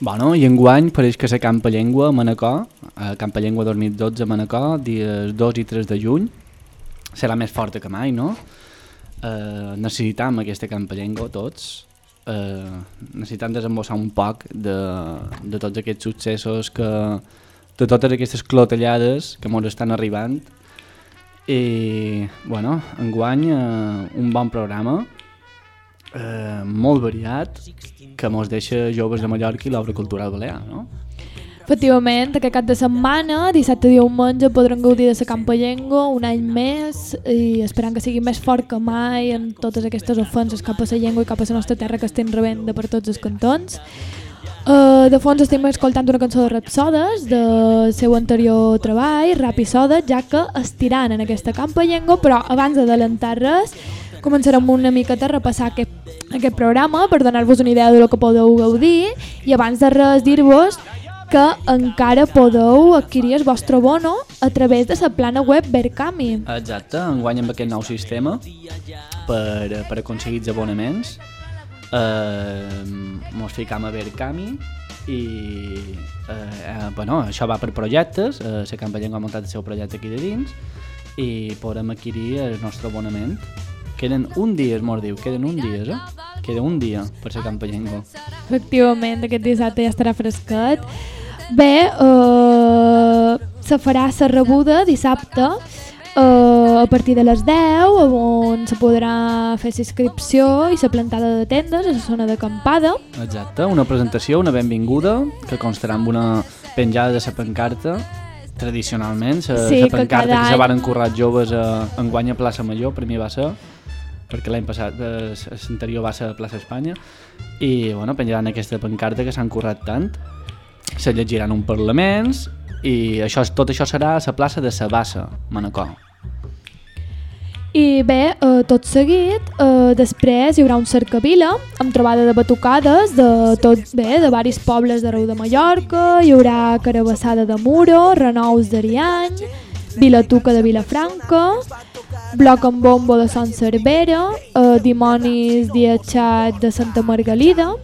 Bueno, i enguany pareix que la Campa Llengua a Manacor, a Campa Llengua 2012 a Manacor, dies 2 i 3 de juny, serà més forta que mai, no? Eh, necessitam aquesta Campa Llengua tots, eh, necessitam desembossar un poc de, de tots aquests successos que, de totes aquestes clotellades que ens estan arribant. I, bueno, enguany eh, un bon programa eh, molt variat que mos deixa joves de Mallorca i l'obra cultural balear, no? Efectivament, aquest cap de setmana, dissabte i diumenge, podran gaudir de la Campa Llengua un any més i esperant que sigui més fort que mai en totes aquestes ofenses cap a la llengua i cap a la nostra terra que estem rebent de per tots els cantons. Uh, de fons estem escoltant una cançó de Rapsodes del seu anterior treball, Rap i Soda, ja que estiran en aquesta campa llengua, però abans d'adelantar res, començarem una miqueta a repassar aquest, aquest programa per donar-vos una idea de lo que podeu gaudir i abans de res dir-vos que encara podeu adquirir el vostre bono a través de la plana web Berkami. Exacte, enguany amb aquest nou sistema per, per aconseguir els abonaments eh, mos ficam a Berkami i eh, eh, bueno, això va per projectes, eh, la Campa Llengua ha muntat el seu projecte aquí de dins i podrem adquirir el nostre abonament. Queden un dia, es mos diu, queden un dia, eh? Queda un dia per la Campa Llengua. Efectivament, aquest dissabte ja estarà fresquet. Bé, eh, se farà la rebuda dissabte eh, a partir de les 10, on se podrà fer la inscripció i la plantada de tendes a la zona d'acampada. Exacte, una presentació, una benvinguda, que constarà amb una penjada de la pancarta tradicionalment, la Sí, que pancarta cada que se varen currar joves a, enguany a plaça Major, per mi va ser, perquè l'any passat, eh, l'anterior va ser a plaça Espanya, i bueno, penjaran aquesta pancarta que s'han currat tant, se llegiran un parlaments, i això, tot això serà a la plaça de Sabassa, Manacor. I bé, eh, tot seguit, eh, després hi haurà un cercavila amb trobada de batucades de tot bé, de varis pobles d'arreu de Mallorca, hi haurà carabassada de Muro, renous d'Ariany, Vilatuca de Vilafranca, bloc amb bombo de Sant Cervera, eh, dimonis diatxat de Santa Margalida,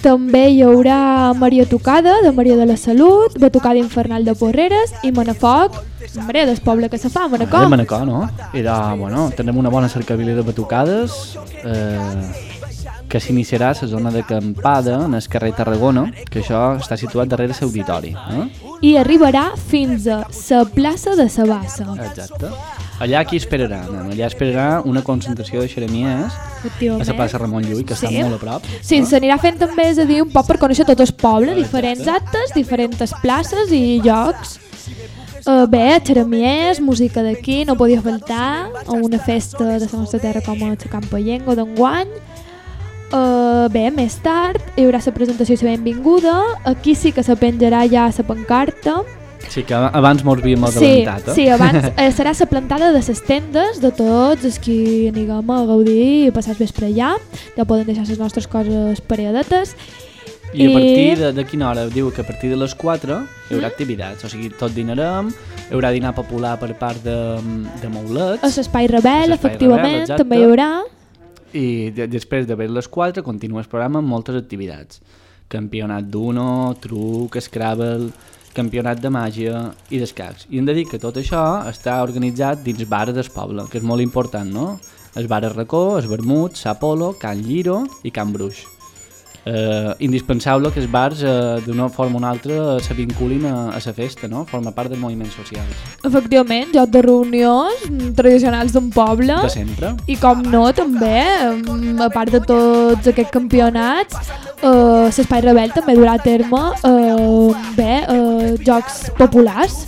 també hi haurà Maria Tocada, de Maria de la Salut, Batucada Infernal de Porreres i Manafoc, Maria del poble que se fa, Manacor. De Manacor, no? I de, bueno, tindrem una bona cercavila de batucades eh, que s'iniciarà a la zona d'acampada en el carrer Tarragona, que això està situat darrere l'auditori. Eh? I arribarà fins a la plaça de Sabassa. Exacte. Allà qui esperarà? No? Allà esperarà una concentració de xeremies a la plaça Ramon Llull, que està Sí. molt a prop. Sí, s'anirà fent també, és a dir, un poc per conèixer tot el poble, diferents actes, diferents places i llocs. Uh, bé, xeremiers, música d'aquí, no podia faltar a una festa de la nostra terra com a la Campa Llengua d'enguany. Uh, bé, més tard hi haurà la presentació i la benvinguda. Aquí sí que se penjarà ja la pancarta. Sí, que abans mos havíem Sí, adelantat. eh? sí, abans <laughs> eh, serà la plantada de les tendes de tots els que anirem a gaudir i passar el vespre allà. Ja poden deixar les nostres coses pareadetes. I a partir de, de quina hora? Diu que a partir de les 4 hi haurà activitats, o sigui, tot dinarem, hi haurà dinar popular per part de, de Maulets. A l'Espai Rebel, efectivament, Rebel, exacte. també hi haurà. I de, després d'haver les 4 continua el programa amb moltes activitats. Campionat d'Uno, truc, Scrabble, campionat de màgia i d'escacs. I hem de dir que tot això està organitzat dins bars del poble, que és molt important, no? El bar Arracó, el Vermut, Sapolo, Can Lliro i Can Bruix. Eh, indispensable que els bars eh, d'una forma o una altra se vinculin a, a la festa, no? Forma part dels moviments socials. Efectivament, joc de reunions tradicionals d'un poble. De sempre. I com no, també, mm, a part de tots aquests campionats, eh, l'Espai Rebel també durà a terme eh, bé, eh, jocs populars.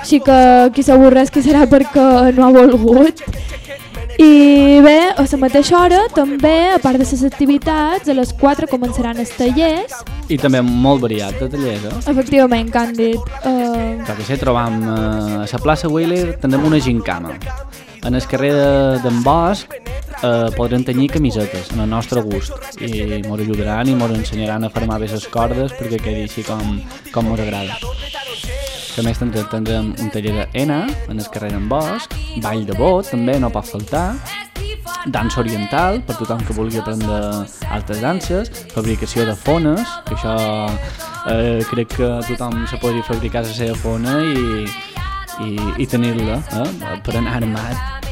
Així que qui s'avorreix qui serà perquè no ha volgut. I bé, a la mateixa hora, també, a part de les activitats, a les 4 començaran els tallers. I també molt variat de tallers, eh? Efectivament, Càndid. Eh, Per que sé, trobam eh, a la plaça Wheeler tenim una gincama. En el carrer de- d'en Bosch eh, podrem tenir camisetes en el nostre gust i ens ajudaran i ens ensenyaran a formar bé les cordes perquè quedi així com, com ens agrada. Que més tindrem, un taller d'ENA en el carrer d'en Bosch, ball de bot també no pot faltar, dansa oriental per tothom que vulgui aprendre altres danses, fabricació de fones, que això eh, crec que tothom se podria fabricar la seva fona i, i, i tenir-la eh, per anar armat.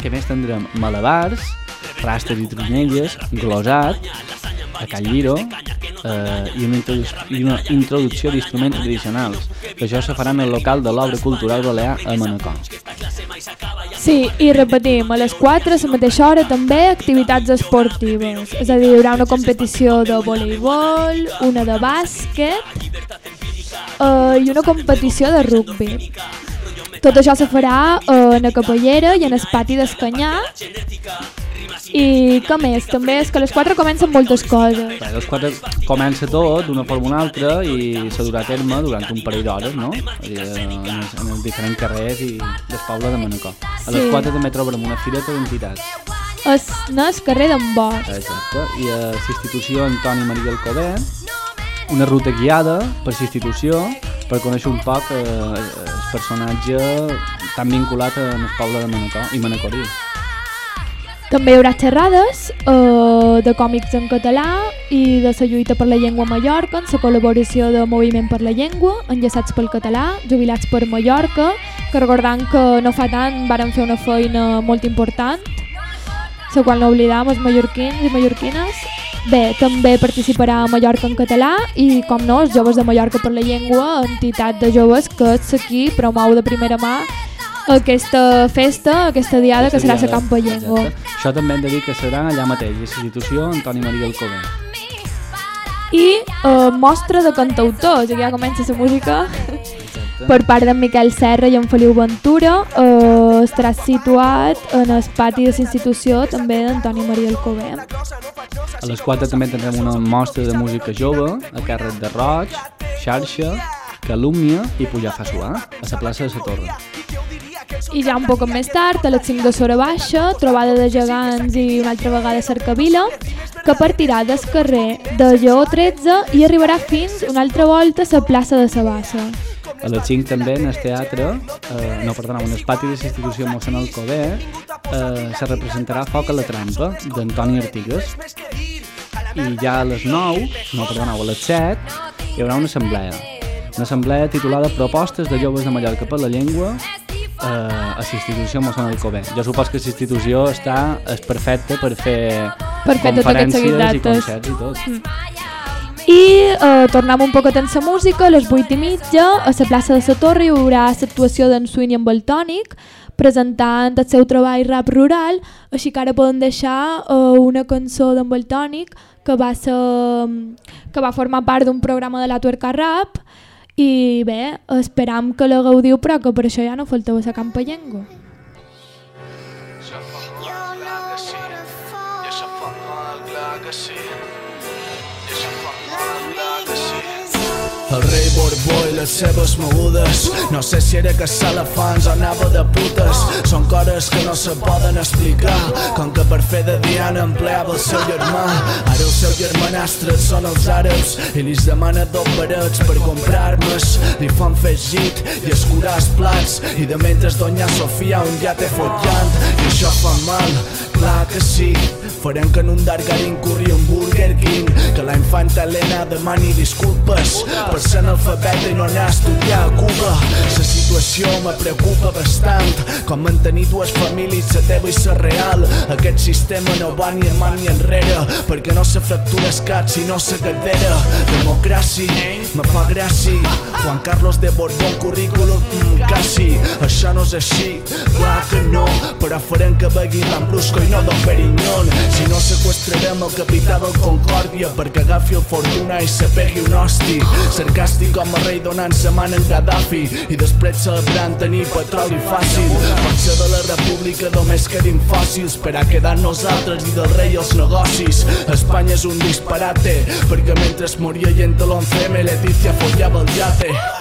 Què més tindrem? Malabars, rastres i tronelles, glosat, a Can Lliro eh, i, una i una introducció d'instruments tradicionals, que això se farà en el local de l'obra cultural balear a Manacor. Sí, i repetim, a les 4, a la mateixa hora també, activitats esportives. És a dir, hi haurà una competició de voleibol, una de bàsquet uh, i una competició de rugbi. Tot això se farà uh, en la capellera i en el pati d'Escanyà. I què més? També és que a les 4 comencen moltes coses. Bé, a les 4 comença tot d'una forma o una altra i se durà a terme durant un parell d'hores, no? És dir, En els, en els diferents carrers i del poble de Manacor. A les Sí. 4 també trobarem una fireta d'entitats. És, no, és carrer d'en Bosch. Exacte. I a l'institució Antoni Maria Alcover, una ruta guiada per l'institució per conèixer un poc eh, el personatge tan vinculat el poble de Manacor i Manacorí. També hi haurà xerrades eh, de còmics en català i de la lluita per la llengua a Mallorca, en la col·laboració de Moviment per la Llengua, enllaçats pel català, jubilats per Mallorca, que recordant que no fa tant varen fer una feina molt important, la qual no oblidam els mallorquins i mallorquines. Bé, també participarà a Mallorca en català i, com no, els joves de Mallorca per la Llengua, entitat de joves que aquí promou de primera mà aquesta festa, aquesta diada que serà la Campa Llengua. Exacte. Això també hem de dir que serà allà mateix, a l'institució Antoni Maria Alcover. I eh, mostra de cantautors, aquí ja comença la música per part d'en Miquel Serra i en Feliu Ventura. Eh, estarà situat en el pati de la institució també d'Antoni Maria Alcover. A les 4 també tindrem una mostra de música jove a càrrec de Roig, Xarxa, Calúmnia i Pujar fa suar, a la plaça de la Torre. I ja un poc més tard, a les 5 de Sora Baixa, trobada de gegants i una altra vegada Cercavila, que partirà del carrer de Lleó 13 i arribarà fins una altra volta a la plaça de Sabassa. A les 5 també en el teatre, eh, no, perdona, en el pati de l'institució Mossèn Alcover, eh, se representarà Foc a la trampa, d'Antoni Artigas. I ja a les 9, no, perdoneu, a les 7, hi haurà una assemblea. Una assemblea titulada Propostes de joves de Mallorca per la llengua eh, a l'institució Mossèn Alcover. Jo supos que l'institució està és perfecta per fer Per fer conferències i concerts i tot. Mm. I eh, tornem un poquet en la música, a les 8 i mitja, a la plaça de la Torre hi haurà l'actuació d'en Swing i en Baltònic, presentant el seu treball rap rural, així que ara poden deixar eh, una cançó d'en Baltònic que va, ser, que va formar part d'un programa de la Tuerca Rap i bé, esperam que la gaudiu però que per això ja no falteu a la campa llengua. El rei Borbó i les seves mogudes. No sé si era elefants o anava de putes. Són coses que no se poden explicar. Com que per fer de Diana empleava el seu germà. Ara el seu germanastre són els àrabs I li demana dos barets per comprar armes Li fan fer git i escurar els plats. I de mentre doña Sofia un ja té follant I això fa mal, clar que sí Farem que en un Dargarin corri un Burger King. Que la infanta Helena demani disculpes Per ser analfabeta i no anar a estudiar a Cuba. La situació me preocupa bastant Com mantenir dues famílies, la teva i la real. Aquest sistema no va ni avant ni enrere Perquè no se fractura el cap sinó la cadera Democràcia, me fa gràcia Juan Carlos de Borbón, currículum, mm, quasi. Això no és així, clar que no Però farem que begui l'Ambrusco i no Don Perignon Si no sequestrarem el capità del Concòrdia perquè agafi el Fortuna i se pegui un hosti. Sarcàstic com a rei donant sa man en Gaddafi i després celebrant tenir petroli fàcil. Potser de la república només quedin fòssils per a quedar nosaltres i del rei els negocis. Espanya és un disparate perquè mentre es moria gent de l'11M Leticia follava el yate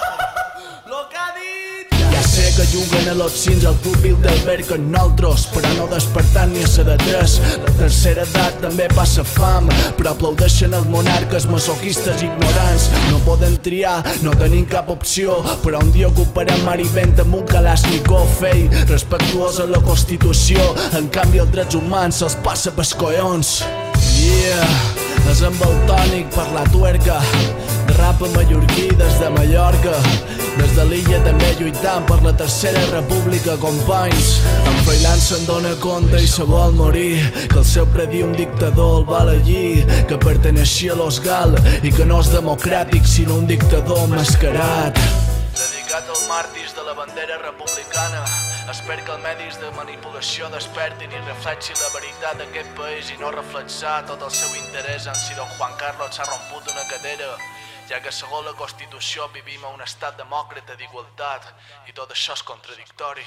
sé que juguen a los cins al Club Bilderberg amb nosaltres, però no despertant ni a ser de tres. La tercera edat també passa fam, però aplaudeixen els monarques masoquistes ignorants. No poden triar, no tenim cap opció, però un dia ocuparem mar i vent amb un Kalashnikov fei, respectuós a la Constitució. En canvi, els drets humans se'ls passa pels collons. Yeah, és amb el tònic per la tuerca, de rap mallorquí des de Mallorca. Des de l'illa també lluitant per la tercera república, companys. En Freiland se'n dona compte i se vol morir, que el seu predir un dictador el val allí, que perteneixia a los Gal i que no és democràtic sinó un dictador mascarat. Dedicat als màrtirs de la bandera republicana, Espero que els medis de manipulació despertin i reflexin la veritat d'aquest país i no reflexar tot el seu interès en si don Juan Carlos s'ha romput una cadera, ja que segons la Constitució vivim a un estat demòcrata d'igualtat i tot això és contradictori.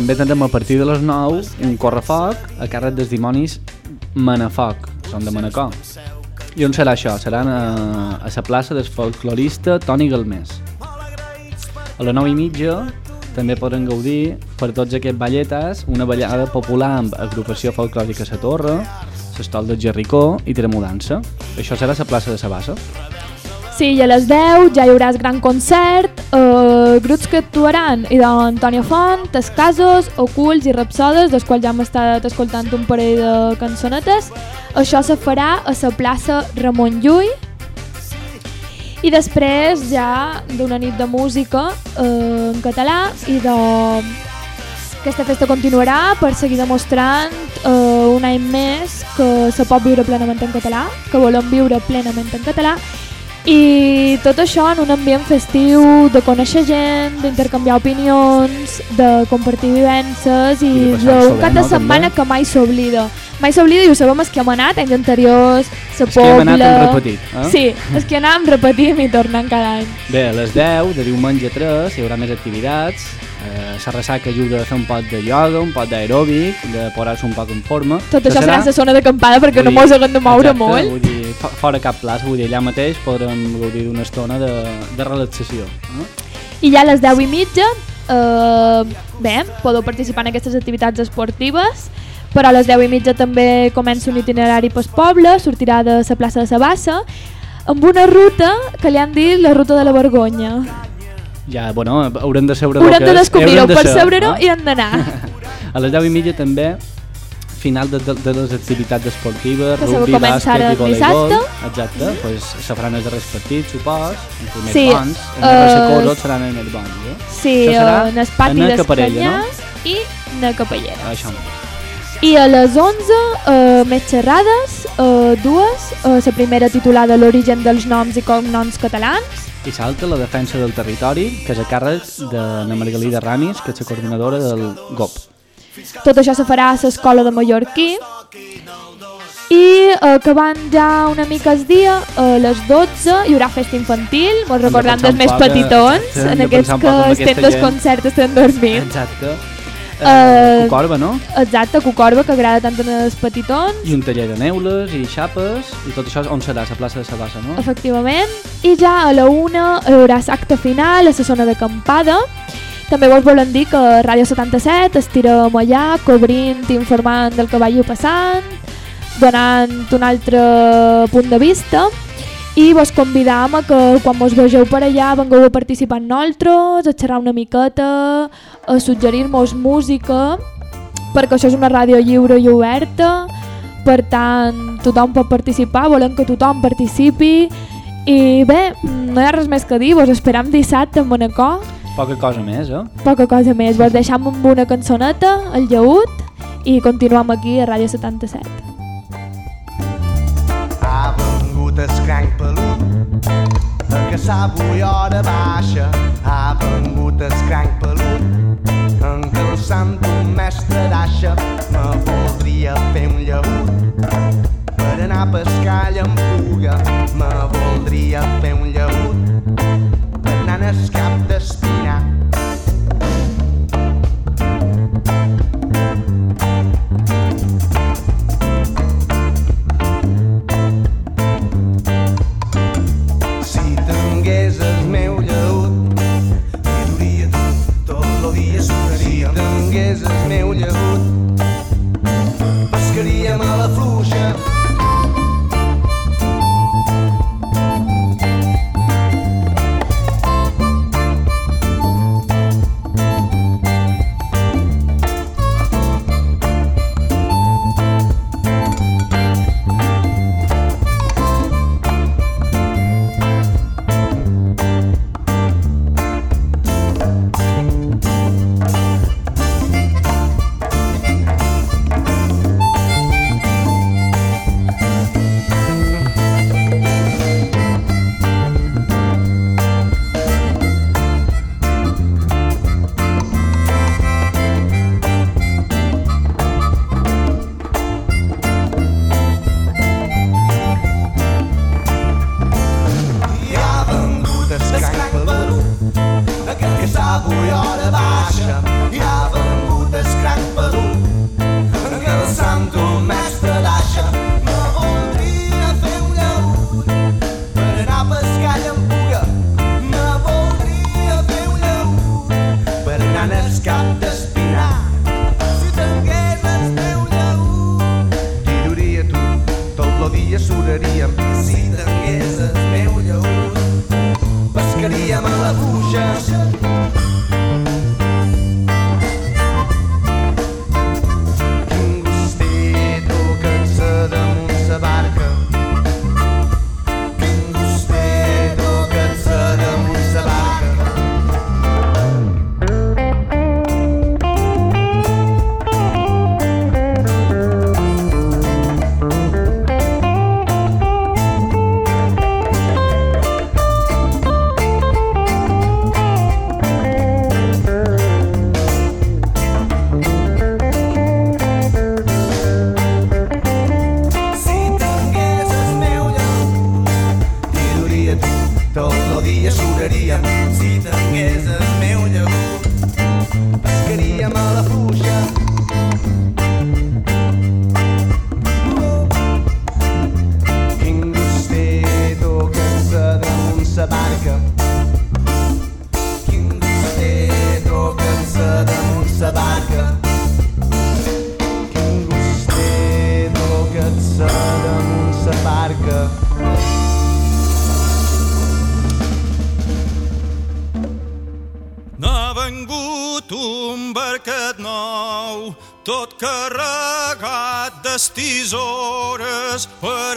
També tindrem a partir de les 9 un correfoc a càrrec dels dimonis Manafoc, són de Manacor. I on serà això? Serà a, a la plaça del folclorista Toni Galmés. A les 9 i mitja també podran gaudir per tots aquests balletes una ballada popular amb agrupació folclòrica a la Torre, l'estol de Jerricó i Tremudança. Això serà a la plaça de Sabassa. Sí, i a les 10 ja hi haurà el gran concert, eh, grups que actuaran i d'Antònia Font, Escasos, Ocults i Rapsodes, dels quals ja hem estat escoltant un parell de cançonetes. Això se farà a la plaça Ramon Llull i després ja d'una nit de música eh, en català i de... Aquesta festa continuarà per seguir demostrant eh, un any més que se pot viure plenament en català, que volem viure plenament en català i tot això en un ambient festiu de conèixer gent, d'intercanviar opinions, de compartir vivències i, I d'un cap de setmana també? que mai s'oblida. Mai s'oblida i ho sabem els que hem anat anys anteriors, la Els que hem anat hem repetit, eh? Sí, els que anàvem repetim i tornant cada any. Bé, a les 10, de diumenge a 3, hi haurà més activitats. Eh, la ressaca ajuda a fer un pot de ioga, un pot d'aeròbic, de posar-se un poc en forma. Tot això serà la zona d'acampada perquè no mos haguem de moure exacte, molt. Vull dir, fo- fora cap plaça, vull dir, allà mateix podrem gaudir d'una estona de, de relaxació. Eh? I ja a les 10 i mitja, eh, bé, podeu participar en aquestes activitats esportives, però a les 10 i mitja també comença un itinerari pel poble, sortirà de la plaça de Sabassa, amb una ruta que li han dit la ruta de la vergonya. Ja, bueno, haurem de saber Haurem el de descobrir-ho, de per saber-ho no? hi hem d'anar. <laughs> A les 10 i mitja també final de, de, de les activitats esportives, Que rugby, bàsquet i el voleibol. Exacte, mm. pues, se faran els darrers partits, supos, els primers Sí, bons, els eh, més recordats seran en els bons. Eh? Sí, serà en el pati en el Caparella, d'Escanyars i na Capellera. No? Això mateix. I a les 11, eh, més xerrades, eh, dues, eh, la primera titulada L'origen dels noms i cognoms catalans, I l'altra, la defensa del territori, que és a càrrec de na Margalida Ramis, que és la coordinadora del GOP. Tot això se farà a l'escola de Mallorquí. I eh, acabant ja una mica el dia, a les 12 hi haurà festa infantil, mos recordant dels més eh, petitons, en aquests que estem gent. desconcert, estem dormint. Exacte. Eh, Eh, Cucorba, no? Exacte, Cucorba, que agrada tant als petitons. I un taller de neules i xapes, i tot això on serà? A la plaça de Sabassa, no? Efectivament. I ja a la una hi haurà l'acte final a la zona d'acampada. També vos volen dir que Ràdio 77 estirem allà, cobrint, informant del que vagi passant, donant un altre punt de vista i vos convidam a que quan vos vegeu per allà vengueu a participar amb nosaltres, a xerrar una miqueta, a suggerir-nos música, perquè això és una ràdio lliure i oberta Per tant, tothom pot participar, volem que tothom participi i bé, no hi ha res més que dir, vos esperam dissabte en Manacor, Poca cosa més, eh? poca cosa més, vos deixam amb una cançoneta, el lleut, i continuem aquí a Ràdio 77. Ha vengut el cranc pelut a caçar avui hora baixa. Ha vengut el cranc pelut sant un mestre d'aixa me voldria fer un lleut per anar a pescar llampuga. Me voldria fer un lleut per anar en el cap d'espinar.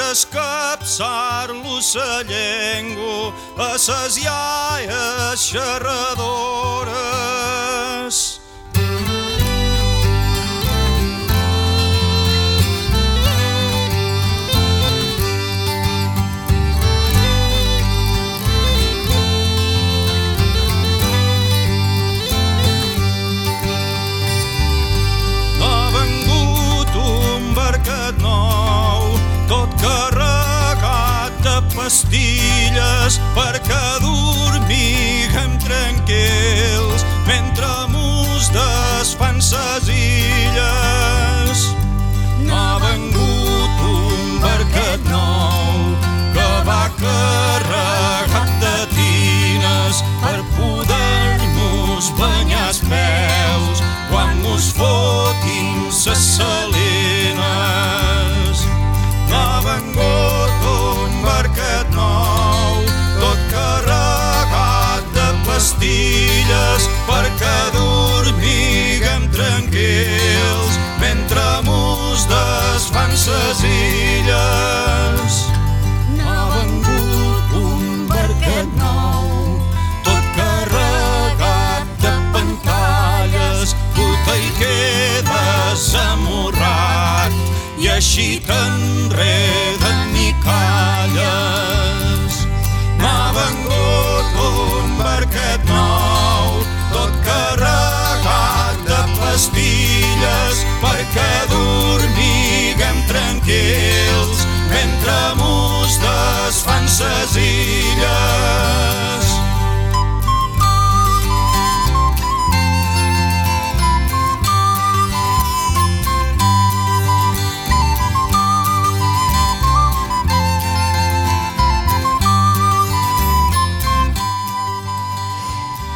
Per escapçar-lo sa llengua a ses iaies xerradores. Pastilles perquè dormiguem tranquils mentre mos desfan ses illes. N'ha vengut un barquet nou que va carregat de tines per poder-nos banyar els peus quan mos fotin ses salines. N'ha vengut pastilles perquè dormiguem tranquils mentre mos desfan ses illes. N'ha vengut un barquet nou, tot carregat de pantalles, tu t'hi quedes amorrat i així t'enreden i calles. N'ha vengut ses illes.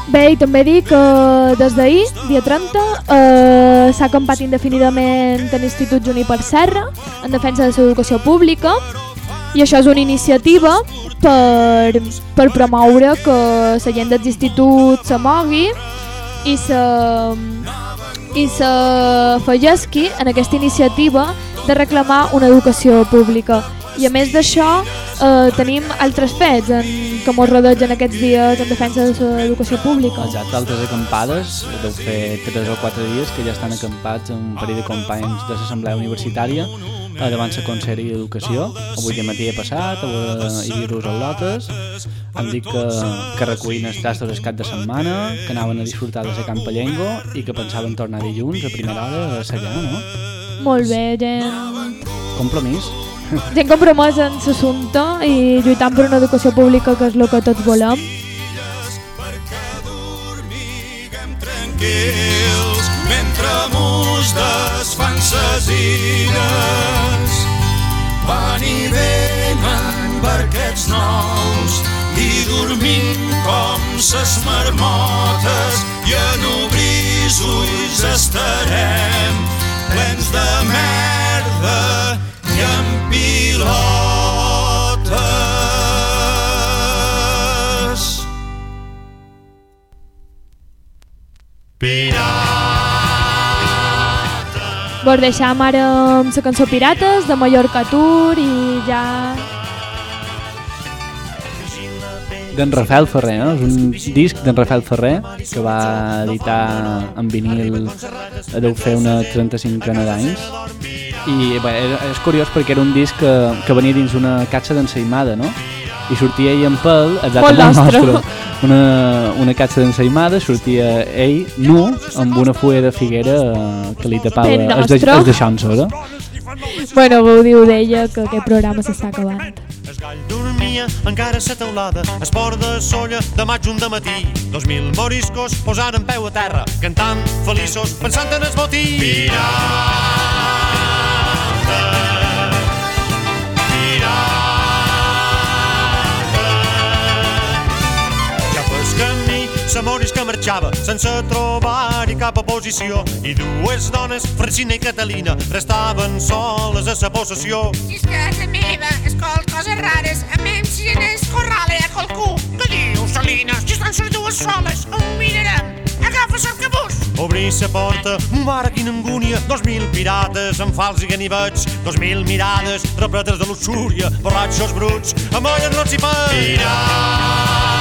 Bé, i també dic que des d'ahir, dia 30, eh, s'ha acampat indefinidament a l'Institut Juniper Serra en defensa de l'educació pública i això és una iniciativa per, per promoure que la gent dels instituts s'amogui i se, i s'afegesqui en aquesta iniciativa de reclamar una educació pública. I a més d'això, eh, tenim altres fets en, que mos rodegen aquests dies en defensa de l'educació pública. Exacte, altres acampades, deu fer 3 o 4 dies que ja estan acampats un parell de companys de l'Assemblea Universitària eh, davant la Consell d'Educació. Avui de matí he passat, avui hi havia els al·lotes, han dit que, que recuïn els trastos el cap de setmana, que anaven a disfrutar de la campa llengua i que pensaven tornar dilluns a primera hora a Sallà, no? Molt bé, gent, Compromís. gent compromesa en l'assumpte i lluitant per una educació pública que és el que tots volem. tranquils mentre mos desfan ses illes. Van i venen barquets nous i dormim com ses marmotes i en obrir ulls estarem plens de merda i amb pilotes. Vos deixam ara amb la cançó Pirates de Mallorca Tour i ja... d'en Rafael Ferrer, no? És un disc d'en Rafael Ferrer que va editar en vinil deu fer una 35 d'anys i bé, és, curiós perquè era un disc que, que venia dins una catxa d'ensaïmada, no? I sortia ell en pèl, exactament Molt nostre. una, una catxa d'ensaïmada, sortia ell nu amb una fulla de figuera eh, que li tapava els de, els de eh? Bueno, ho diu d'ella que aquest programa s'està acabant. El gall dormia encara a la teulada, esport de solla de maig un de matí. Dos mil moriscos posaren peu a terra, cantant feliços, pensant en el botí. Ja moris que marxava sense trobar-hi cap oposició i dues dones, Francina i Catalina, restaven soles a sa possessió. Si és que a casa meva escol coses rares, a mi si en el corral hi ha qualcú. Què dius, Salina? Si estan les dues soles, ho mirarem. Agafa el cabús. Obrir sa porta, mare quina angúnia, dos mil pirates amb fals i ganivets, dos mil mirades, repletes de luxúria, borratxos bruts, amollen los i pans. El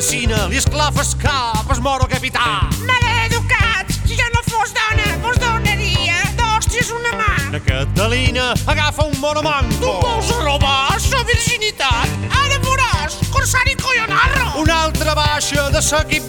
donen a Francina, li esclafa el cap, es mor el capità. Maleducats, si jo no fos dona, vos donaria d'hòsties una mà. La Catalina agafa un monomanco. Tu vols robar sa virginitat? Ara veuràs, corsari collonarro. Una altra baixa de l'equip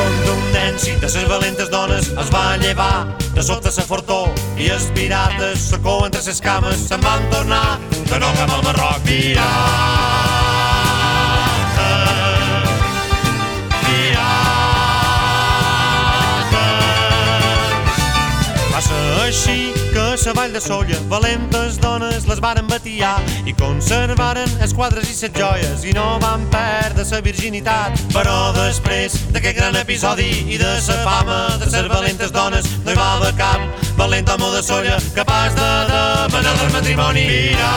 visitant. La contundència de ses valentes dones es va llevar de sota sa fortó i els pirates, sacó entre ses cames, se'n van tornar de nou cap al Marroc. Va així que a la vall de Solla valentes dones les varen batiar i conservaren els quadres i les joies i no van perdre sa virginitat. Però després d'aquest gran episodi i de sa fama de ser valentes dones no hi va haver cap valent home de solla, capaç de demanar el matrimoni. Pirata,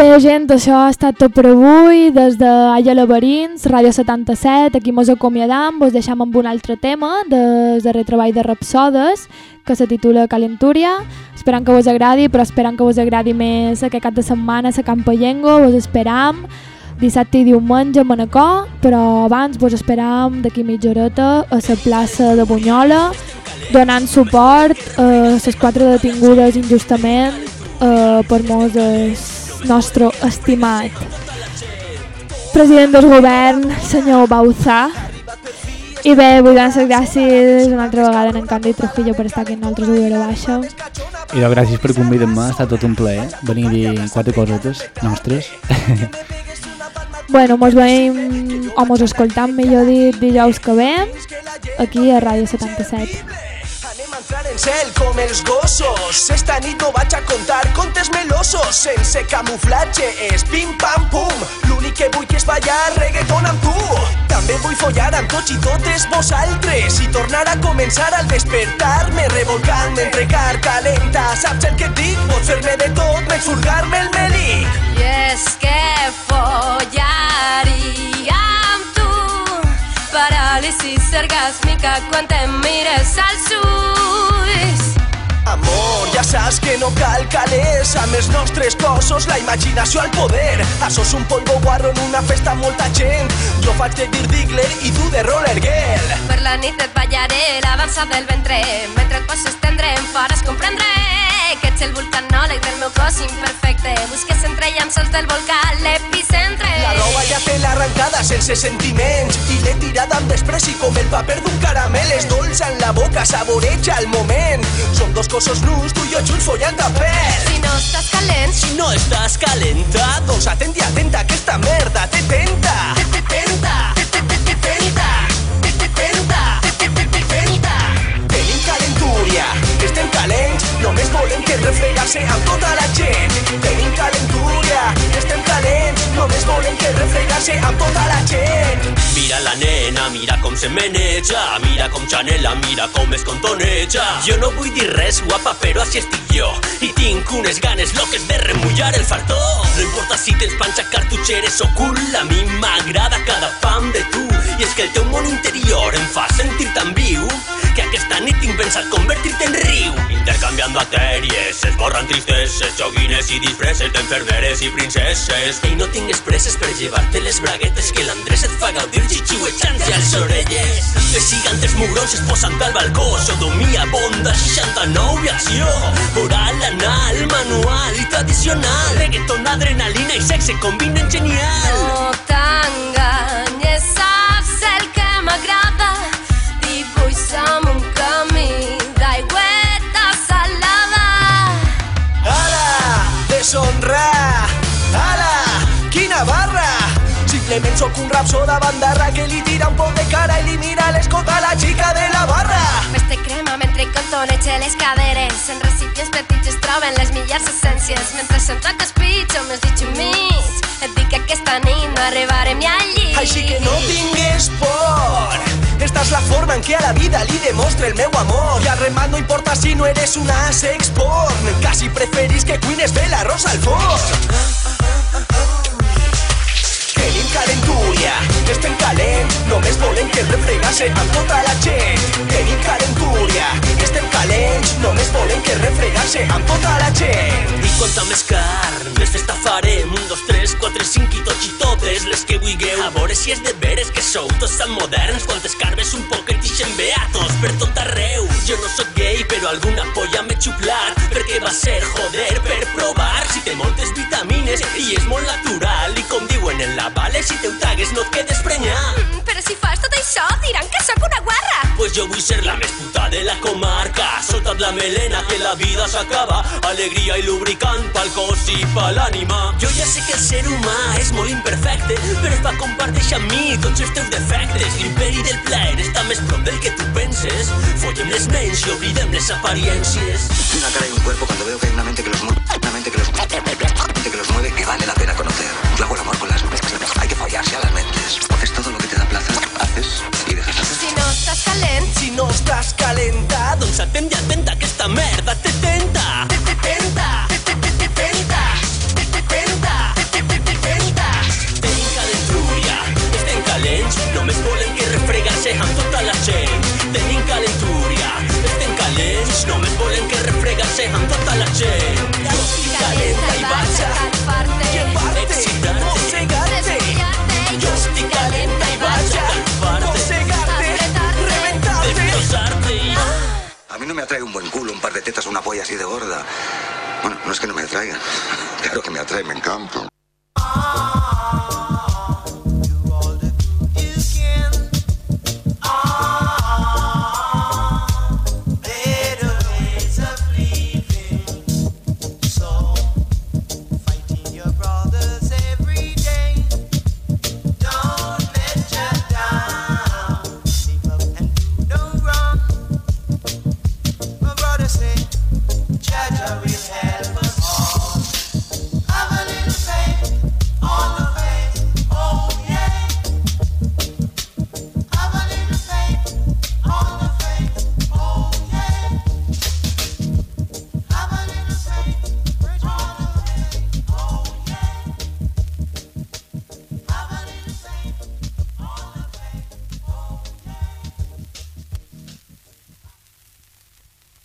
Bé, gent, això ha estat tot per avui. Des de Alla Laberins, Ràdio 77, aquí mos acomiadam. Vos deixam amb un altre tema de retreball de Rapsodes, que se titula Calentúria. Esperant que vos agradi, però esperant que vos agradi més aquest cap de setmana a Campa Llengo. Vos esperam dissabte i diumenge a Manacor, però abans vos esperam d'aquí mitja horeta a la plaça de Bunyola, donant suport a les quatre detingudes injustament eh, per mos el nostre estimat president del govern, senyor Bauzà. I bé, vull donar les gràcies una altra vegada en Candy Trujillo per estar aquí amb nosaltres avui a la baixa. I doncs, gràcies per convidar-me, ha estat tot un plaer venir a dir quatre cosetes nostres. <laughs> Bueno, mos veiem, o mos escoltam, millor dit, dijous que ve, aquí a Ràdio 77. Entrar en cel com els gossos. Esta nit no vaig a contar contes melosos. Sense camuflatge és pim-pam-pum. L'únic que vull és ballar reggaeton amb tu. També vull follar amb tots i totes vosaltres i tornar a començar al despertar-me revolcant mentre car calenta. Saps el que et dic? Pots fer-me de tot menys furgar-me el melic. I és que follaria Paràlisis orgàsmica quan em mires als ulls Amor, ja saps que no cal calés amb els nostres cossos, la imaginació al poder. Això és un polvo guarro en una festa amb molta gent. Jo faig de Dirk Diggler i tu de Roller Girl. Per la nit et ballaré la dansa del ventre Mentre et poses tendre em faràs comprendre que ets el vulcanòleg del meu cos imperfecte Busques entre llençols del volcà l'epicentre La roba ja té l'arrencada sense sentiments i l'he tirada amb despreci com el paper d'un caramel. És dolça en la boca, saboreja el moment. Som dos cossos nus, tu i jo junts follant a pèl. Si no estàs calent, Si no estàs calenta, doncs atent i atenta, aquesta merda te tenta. Te, te tenta, te, te, te, te tenta. Te, te tenta, te, te, te, te tenta. Tenim calentúria, estem calents, només volem que refregar-se amb tota la gent. Tenim calentúria, estem calents, només volem que refregar-se amb tota la gent. Mira la nena, mira com se meneja, mira com xanela, mira com es contoneja. Jo no vull dir res, guapa, però així estic jo. I tinc unes ganes loques de remullar el fartó. No importa si tens panxa, cartutxeres o cul, a mi m'agrada cada pam de tu. I és que el teu món interior em fa sentir tan viu que aquesta nit tinc pensat convertir-te en riu. Intercanviant matèries, esborrant tristeses, joguines i disfresses d'enfermeres i princeses. I no tinc expresses per llevar-te les braguetes que l'Andrés et fa gaudir xixiuejant-te a les orelles. Les gigantes mugrons es posen al balcó, sodomia, bonda, 69 i acció. Oral, anal, manual i tradicional. Reggaeton, adrenalina i sexe combinen genial. no t'enganyes, saps sóc un rapsó de bandarra que li tira un poc de cara i li mira l'escot a la xica de la barra. Fes-te crema mentre contoneja les caderes En recipients petits es troben les millors essències Mentre se'n toca el pitjor més dit mig Et dic que aquesta nit no arribarem ni al llit Així que no tingues por. Esta és la forma en què a la vida li demostre el meu amor. I al remat no importa si no eres una sex porn. Quasi preferís que cuines bé l'arròs al forn. Tenim calentúria, estem calent, només volem que refregar-se amb tota la gent. Tenim calentúria, estem calents, només volem que refregar-se amb tota la gent. I quanta més carn, més festa farem Un, dos, tres, quatre, cinc i tots i totes Les que vulgueu A veure si és de veres que sou tots tan moderns Quantes carves un poc et deixen beatos per tot arreu Jo no sóc gay però alguna polla m'he xuplat Perquè va ser joder per provar Si té moltes vitamines i és molt natural I com diuen en la vale si te ho tragues no et quedes prenyat Però si fas tot això, diran jo vull ser la més puta de la comarca. Solta't la melena que la vida s'acaba. Alegria i lubricant pel cos i per l'ànima. Jo ja sé que el ser humà és molt imperfecte, però es va comparteix amb mi tots els teus defectes. L'imperi del plaer està més prop del que tu penses. Follem les ments i oblidem les apariencias. Una cara y un cuerpo cuando veo que hay una mente que los mueve, una mente que los, mente que los mueve que vale la pena conocer. Es todo lo que te da placer. Haces y dejas de hacer. Si no estàs calent, si no estàs calenta, doncs atent i atenta que esta merda te tenta. Te te tenta, te te te te tenta, te te tenta, te te te te tenta. Tenim calentúria, estem calents, només volem que refregar-se amb tota la gent. Tenim calentúria, estem calents, només volem que refregar-se amb tota la gent. Atrae un buen culo, un par de tetas una polla así de gorda. Bueno, no es que no me atraigan. <laughs> Claro que me atrae, me encanta.